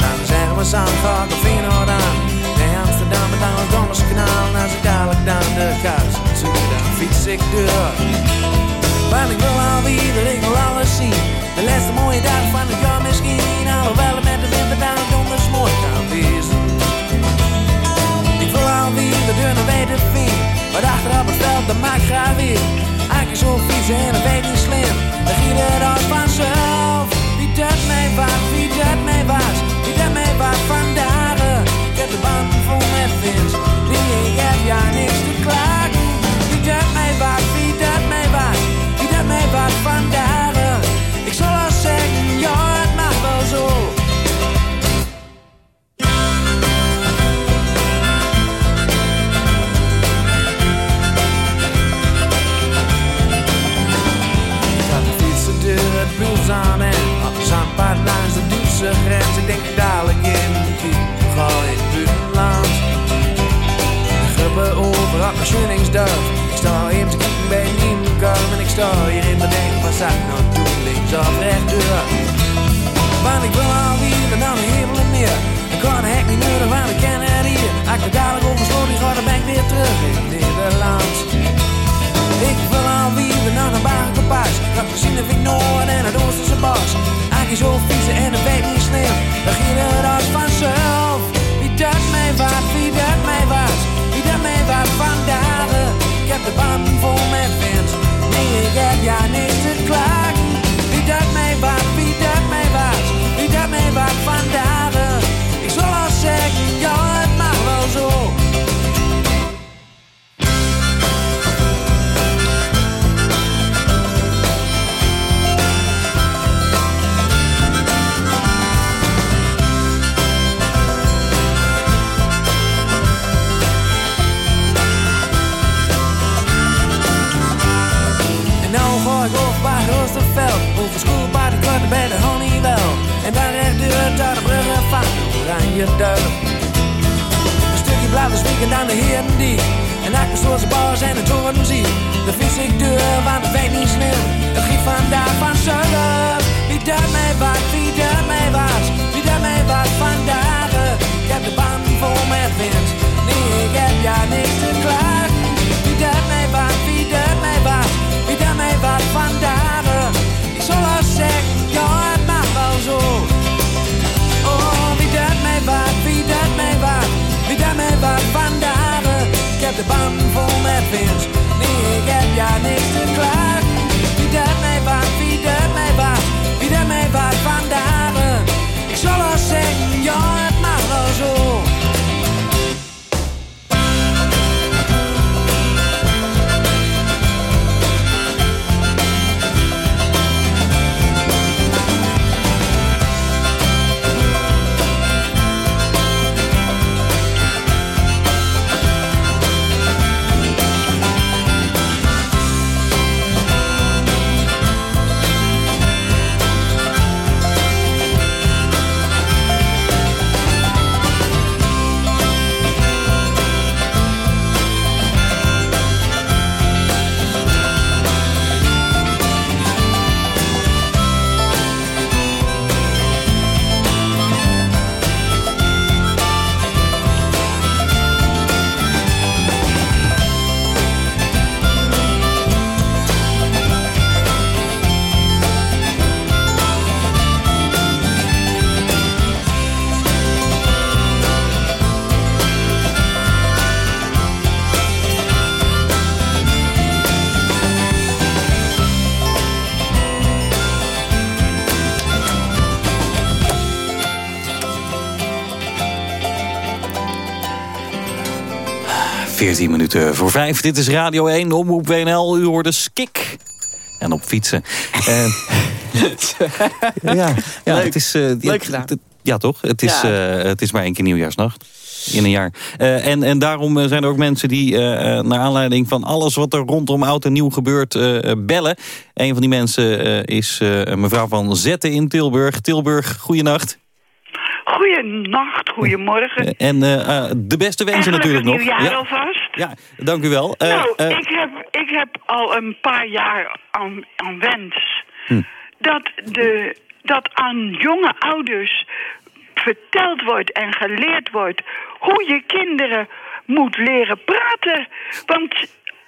M: Dan zeggen we Zandvoort of Feyenoord aan. Nee, Amsterdam met aan het Dommerskanaal. En als ik dadelijk dan de kous zoek, dan fiets ik door. Want ik wil alweer, ik wil alles zien. De laatste mooie dag van het jaar misschien. Alhoewel het met de winter dan donders mooi kan wezen. Ik wil alweer de deur naar weten vind. Maar achter op het veld, dat maakt graag weer. Eigenlijk zo fietsen en weet niet slim. Dan giet het als vanzelf. Was, wie dat mij was. Wie dat mij was vandaag. Ik heb de band vol met vins. Nee, ik heb ja niks te klagen. Ik sta hier in mijn wat zou ik nou doen, links of rechtdoor. Want ik wil alweer en dan een hemel en meer. Ik kan de hek niet nodig, want ik ken het hier. Ik er dadelijk oversloten ga, dan ben ik weer terug in Nederland. Ik wil alweer naar een bagenpaas. Dat gezien heb ik Noord en het Oosterse bos. Eigenlijk zo fietsen en dat weet niet slim. Dan ging het als vanzelf. Wie dat mij was, wie dat mij was. Wie dat mij was vandaag. Ik heb de band vol met vins. Ja niks te klagen. Wie dat mij was, wie dat mij was. Wie de Een stukje blauwe spieken aan de heren die En achter zoals de bars en de toren zie Dan fiets ik door, want het weet niet slim Het giet vandaag vanzelf Wie dat mij was, wie dat mij was Wie dat mij was vandaag Ik heb de band vol met wind. Nee, ik heb ja niks te klagen Wie dat mij was, wie dat mij was Wie dat mij was vandaag Ik zal al zeggen, ja het mag wel zo Ik heb de band vol met wind Nee, ik heb ja niks te klagen Wie dat mij
D: 14 minuten voor 5. Dit is Radio 1, Omroep WNL. U hoorde Skik. En op fietsen. En, ja, ja, het is... eh,
C: Leuk gedaan.
D: het- Ja, toch? Het is,
C: Ja.
D: eh, het is maar één keer nieuwjaarsnacht. In een jaar. Eh, en, en daarom eh, zijn er ook mensen die eh, eh, naar aanleiding van alles wat er rondom oud en nieuw gebeurt eh, eh, bellen. Een van die mensen eh, is eh, mevrouw van Zetten in Tilburg. Tilburg, goeienacht.
N: Goeienacht, goedemorgen.
D: En eh, eh, de beste wensen natuurlijk nog.
N: nieuwjaar
D: Ja,
N: alvast.
D: ja, dank u wel. Eh,
N: nou,
D: eh,
N: ik, heb, ik heb al een paar jaar aan, aan wens
D: Hm.
N: dat, de, dat aan jonge ouders verteld wordt en geleerd wordt hoe je kinderen moet leren praten. Want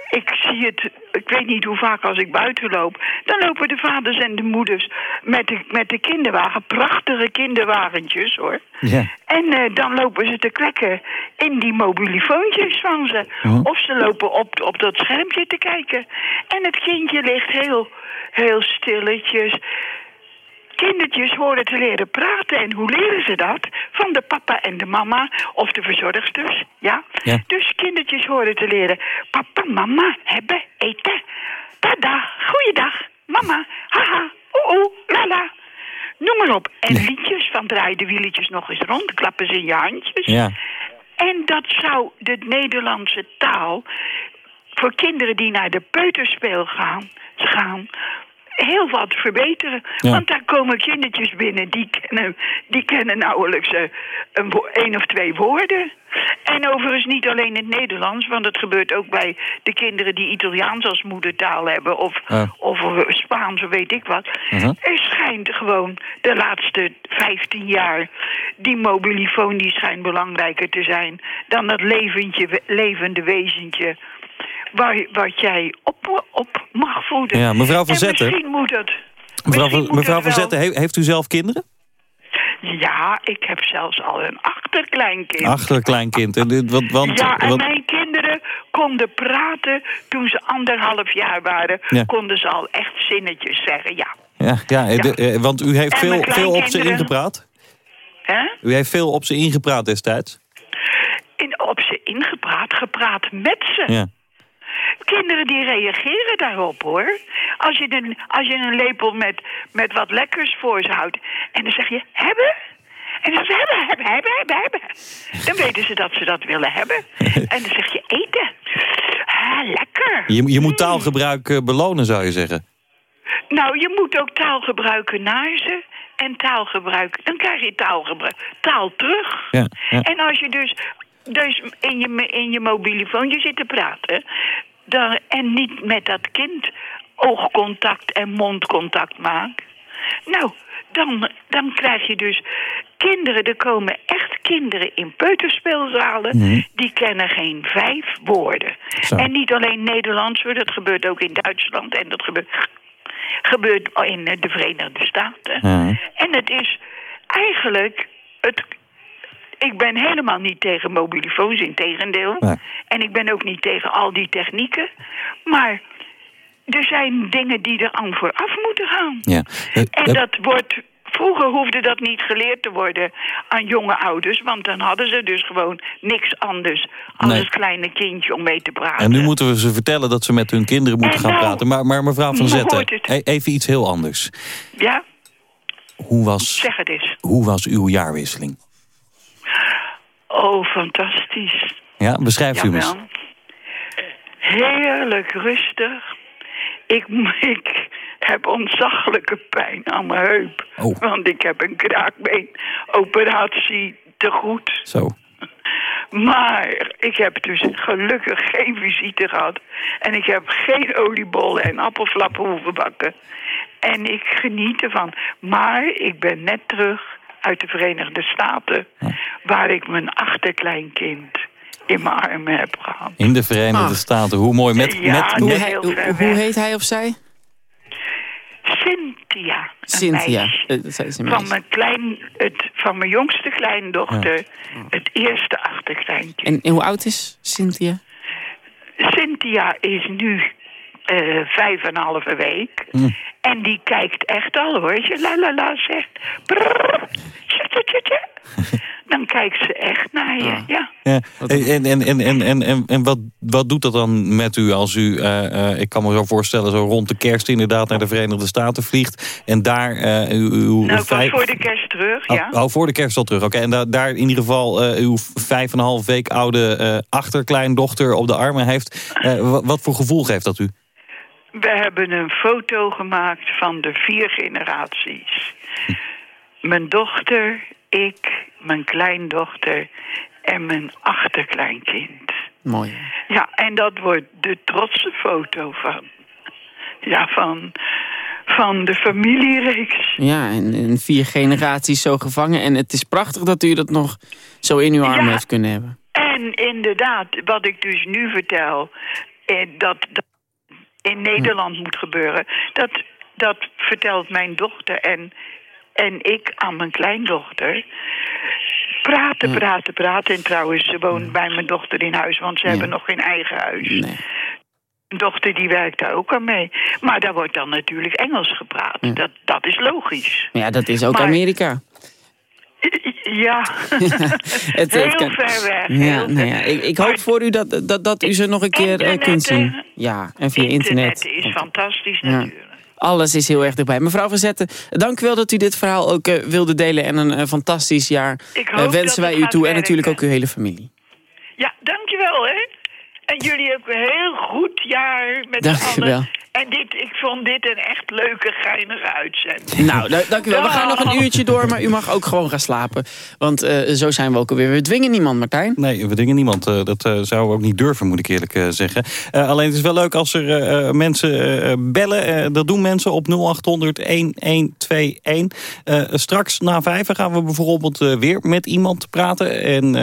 N: ik zie het, ik weet niet hoe vaak als ik buiten loop, dan lopen de vaders en de moeders met de, met de kinderwagen, prachtige kinderwagentjes hoor.
D: ja.
N: En eh, dan lopen ze te klekken in die mobielefoontjes van ze. Of ze lopen op, op dat schermpje te kijken. En het kindje ligt heel, heel stilletjes. Kindertjes horen te leren praten. En hoe leren ze dat? Van de papa en de mama of de verzorgsters. Ja?
D: Ja.
N: Dus kindertjes horen te leren. Papa, mama, hebben, eten. Tada, goeiedag. Mama, haha, oeh, oeh, lala. Noem maar op. En liedjes van draai de wieletjes nog eens rond. Klappen ze in je handjes.
D: ja.
N: En dat zou de Nederlandse taal voor kinderen die naar de peuterspeel gaan, gaan heel wat verbeteren.
D: Ja.
N: Want daar komen kindertjes binnen die kennen, die kennen nauwelijks eh, een, wo- één of twee woorden. En overigens niet alleen het Nederlands, want het gebeurt ook bij de kinderen die Italiaans als moedertaal hebben of, of eh, Spaans of weet ik wat.
D: Mhm.
N: Er schijnt gewoon de laatste 15 jaar die mobielefoon die schijnt belangrijker te zijn dan dat leventje, levende wezentje waar, wat jij op, op mag voeden.
D: Ja, mevrouw van
N: En
D: Zetten.
N: Misschien moet het.
D: Mevrouw
N: misschien
D: mevrouw van. Zetten, he- heeft u zelf kinderen?
N: Ja, ik heb zelfs al een achterkleinkind.
D: Achterkleinkind. En Want, want,
N: ja, en
D: want-
N: mijn kinderen konden praten toen ze anderhalf jaar waren.
D: Ja.
N: Konden ze al echt zinnetjes zeggen, ja.
D: ja, ja, eh, de- want u heeft
N: En
D: veel, veel op ze ingepraat.
N: Hè?
D: U heeft veel op ze ingepraat destijds.
N: In, op ze ingepraat, gepraat met ze.
D: Ja.
N: Kinderen die reageren daarop hoor. Als je een, als je een lepel met, met wat lekkers voor ze houdt. En dan zeg je hebben. En dan je hebben, hebben, hebben, hebben, hebben. Dan weten ze dat ze dat willen hebben. En dan zeg je eten. Ah, lekker.
D: Je, je moet taalgebruik eh, belonen, zou je zeggen.
N: Nou, je moet ook taal gebruiken naar ze. En taalgebruik, dan krijg je taalgebruik, taal terug.
D: Ja, ja.
N: En als je dus, dus in, je, in je mobielefoontje zit te praten... Dan, en niet met dat kind oogcontact en mondcontact maakt... Nou, dan, dan krijg je dus kinderen... Er komen echt kinderen in peuterspeelzalen...
D: Mhm.
N: die kennen geen vijf woorden.
D: Zo.
N: En niet alleen Nederlands, dat gebeurt ook in Duitsland... en dat gebeurt, gebeurt in de Verenigde Staten.
D: Ja.
N: En het is eigenlijk... Het, ik ben helemaal niet tegen mobielefoons, in tegendeel.
D: Nee.
N: En ik ben ook niet tegen al die technieken. Maar er zijn dingen die er aan vooraf moeten gaan.
D: Ja. Eh,
N: En
D: eh,
N: dat wordt... Vroeger hoefde dat niet geleerd te worden aan jonge ouders... want dan hadden ze dus gewoon niks anders als
D: Nee.
N: het kleine kindje om mee te praten.
D: en nu moeten we ze vertellen dat ze met hun kinderen moeten
N: En
D: gaan
N: nou,
D: praten. Maar, maar mevrouw van Zetten, e- even iets heel anders.
N: Ja,
D: Hoe was,
N: zeg het eens.
D: hoe was uw jaarwisseling?
N: Oh, fantastisch.
D: Ja, beschrijft u eens.
N: Heerlijk rustig. Ik, ik heb ontzaglijke pijn aan mijn heup.
D: Oh.
N: Want ik heb een kraakbeen. Operatie te goed.
D: Zo.
N: Maar ik heb dus gelukkig geen visite gehad. En ik heb geen oliebollen en appelflappen hoeven bakken. En ik geniet ervan. Maar ik ben net terug uit de Verenigde Staten... waar ik mijn achterkleinkind in mijn armen heb gehad.
D: In de Verenigde
C: Ah.
D: Staten. Hoe mooi. Met,
N: Ja,
D: met,
N: hoe
D: met-
C: Hoe, heet hij of zij?
N: Cynthia.
C: Cynthia.
N: meisje.
C: Eh,
N: Van mijn, klein, het, van mijn jongste kleindochter, het eerste achterkleintje.
C: En, en hoe oud is Cynthia?
N: Cynthia is nu eh, vijf en een halve week. En die kijkt echt al hoor. Als je la la la zegt. brrr, tje, tje, tje, tje, Dan, kijkt ze echt naar je, ja.
D: Ja. En, en, en, en, en, en, en wat, wat doet dat dan met u als u, eh, eh, ik kan me zo voorstellen, zo rond de kerst inderdaad naar de Verenigde Staten vliegt en daar uh, uw, uw
N: Nou, ik was
D: vijf-
N: voor de kerst terug, ja.
D: Oh, oh, voor de kerst al terug. Oké, en da- daar in ieder geval eh, uw vijf en een half week oude eh, achterkleindochter op de armen heeft. Eh, wa- wat voor gevoel geeft dat u?
N: We hebben een foto gemaakt van de vier generaties. Mijn dochter, ik, mijn kleindochter en mijn achterkleinkind.
C: Mooi.
N: Ja, en dat wordt de trotse foto van, ja, van, van de familiereeks.
C: Ja, en, en vier generaties zo gevangen. En het is prachtig dat u dat nog zo in uw armen
N: Ja.
C: heeft kunnen hebben.
N: En inderdaad, wat ik dus nu vertel, eh, dat, dat in Nederland moet gebeuren, dat, dat vertelt mijn dochter en, en ik aan mijn kleindochter. Praten, praten, praten. En trouwens, ze woont bij mijn dochter in huis, want ze hebben nog geen eigen huis. Mijn dochter die werkt daar ook aan mee. Maar daar wordt dan natuurlijk Engels gepraat. Dat, dat is logisch.
C: Ja, dat is ook
N: Maar-
C: Amerika.
N: Ja,
C: Het,
N: heel
C: het kan-
N: ver weg.
C: Ja, nou ja, ik, ik hoop voor u dat, dat, dat u ze nog een keer eh, kunt zien. Ja, en via internet.
N: Internet is fantastisch
C: Ja.
N: natuurlijk.
C: Alles is heel erg dichtbij. Mevrouw Van Zetten, dank u wel dat u dit verhaal ook eh, wilde delen. En een eh, fantastisch jaar wensen wij u toe. En natuurlijk ook uw hele familie.
N: Ja, dankjewel hè. En jullie ook een heel goed jaar met
C: Dank wel.
N: En dit, ik vond dit een echt leuke, geinige uitzending.
C: Nou, da- dank u wel. We gaan nog een uurtje door, maar u mag ook gewoon gaan slapen. Want eh, zo zijn we ook alweer. We dwingen niemand, Martijn.
D: Nee, we dingen niemand. Eh, dat eh, zouden we ook niet durven, moet ik eerlijk eh, zeggen. Eh, alleen het is wel leuk als er mensen eh, bellen. Eh, dat doen mensen op 0800 1121. Eh, straks na vijf gaan we bijvoorbeeld eh, weer met iemand praten. En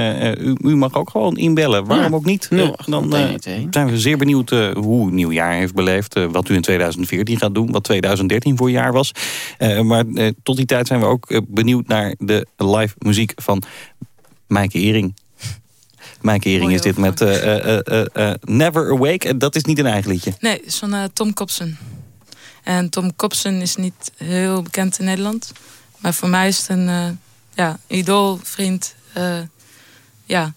D: u, u mag ook gewoon inbellen. Waarom
C: Ja.
D: ook niet? Eh, dan eh, zijn we zeer benieuwd eh, hoe het nieuwjaar heeft beleefd. eh, wat u in 2014 gaat doen. Wat 2013 voor jaar was. Maar tot die tijd zijn we ook benieuwd naar de live muziek van Maaike Ering. Maaike Ering is dit met Never Awake. En dat is niet een eigen liedje.
O: Nee, het is van Tom Kopsen. En Tom Kopsen is niet heel bekend in Nederland. Maar voor mij is het een ja, idool, vriend. ja,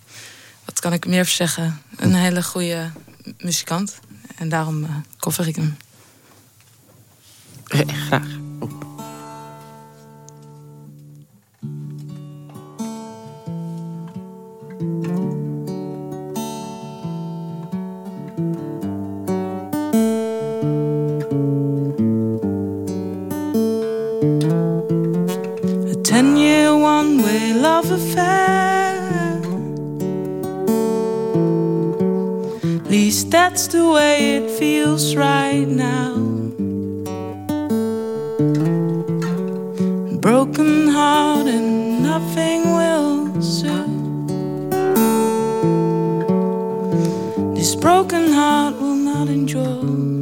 O: wat kan ik meer zeggen? Een hele goede muzikant. En daarom eh koffer ik hem.
C: graag.
H: A ten year one way love affair. Least that's the way it feels right now. Broken heart and nothing will soothe. This broken heart will not endure.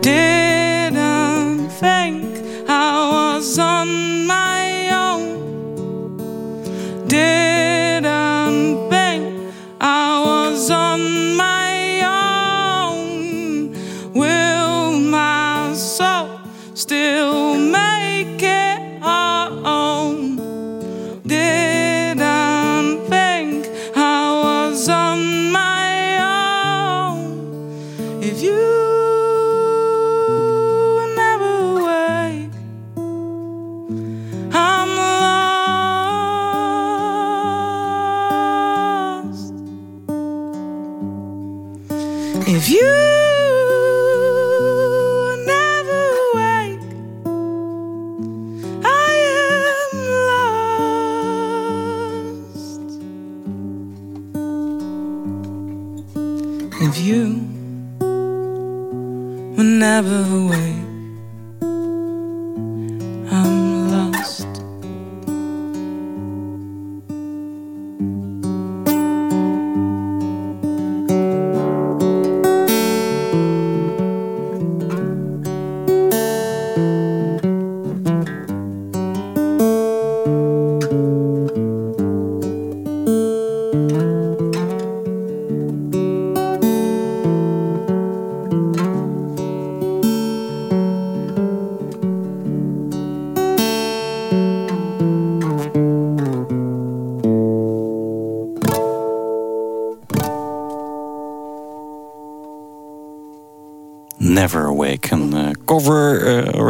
D: did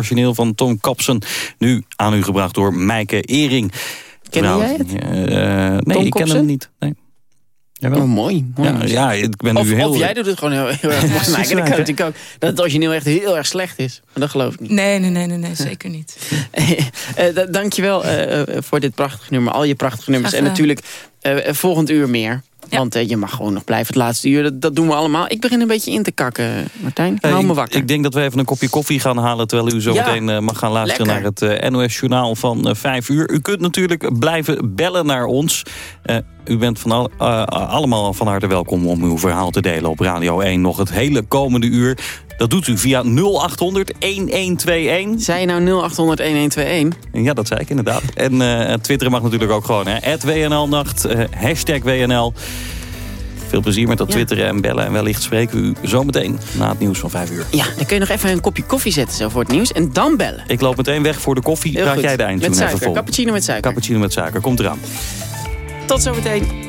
D: origineel van Tom Kapsen. Nu aan u gebracht door Mijke Ering. Nou,
C: jij het?
D: eh, nee,
C: Tom
D: ik ken hem niet. Nee. Jawel.
C: Oh, mooi. mooi.
D: Ja, ja, ik ben
C: of,
D: nu heel...
C: of jij doet het gewoon heel, heel erg goed.
H: Ja,
C: Nee, dat kan natuurlijk ook. Dat het origineel echt heel erg slecht is. Maar dat geloof ik niet.
H: Nee, nee, nee, nee, nee zeker niet.
C: Eh, da- dankjewel eh, eh, voor dit prachtige nummer. Al je prachtige nummers. En natuurlijk volgend uur meer. Want eh, je mag gewoon nog blijven het laatste uur. Dat, dat doen we allemaal. Ik begin een beetje in te kakken, Martijn.
D: Eh,
C: Hou me wakker.
D: Ik denk dat we even een kopje koffie gaan halen... terwijl u zo
C: Ja.
D: meteen eh, mag gaan luisteren
C: Lekker.
D: naar het eh, NOS-journaal van eh, 5 uur. U kunt natuurlijk blijven bellen naar ons. Eh, u bent van al, eh, allemaal van harte welkom om uw verhaal te delen op Radio 1... nog het hele komende uur. Dat doet u via 0800 1121.
C: Zei je nou 0800 1121?
D: Ja, dat zei ik inderdaad. En eh twitteren mag natuurlijk ook gewoon. hè. @WNLnacht, eh, hashtag WNL. Veel plezier met dat twitteren en bellen. En wellicht spreken we u zometeen na het nieuws van 5 uur.
C: Ja, dan kun je nog even een kopje koffie zetten zo voor het nieuws. En dan bellen.
D: Ik loop meteen weg voor de koffie.
C: Heel
D: Raad
C: goed.
D: jij de eindtune
C: Met
D: even vol.
C: Cappuccino met suiker.
D: Cappuccino met suiker. Komt eraan.
C: Tot zometeen.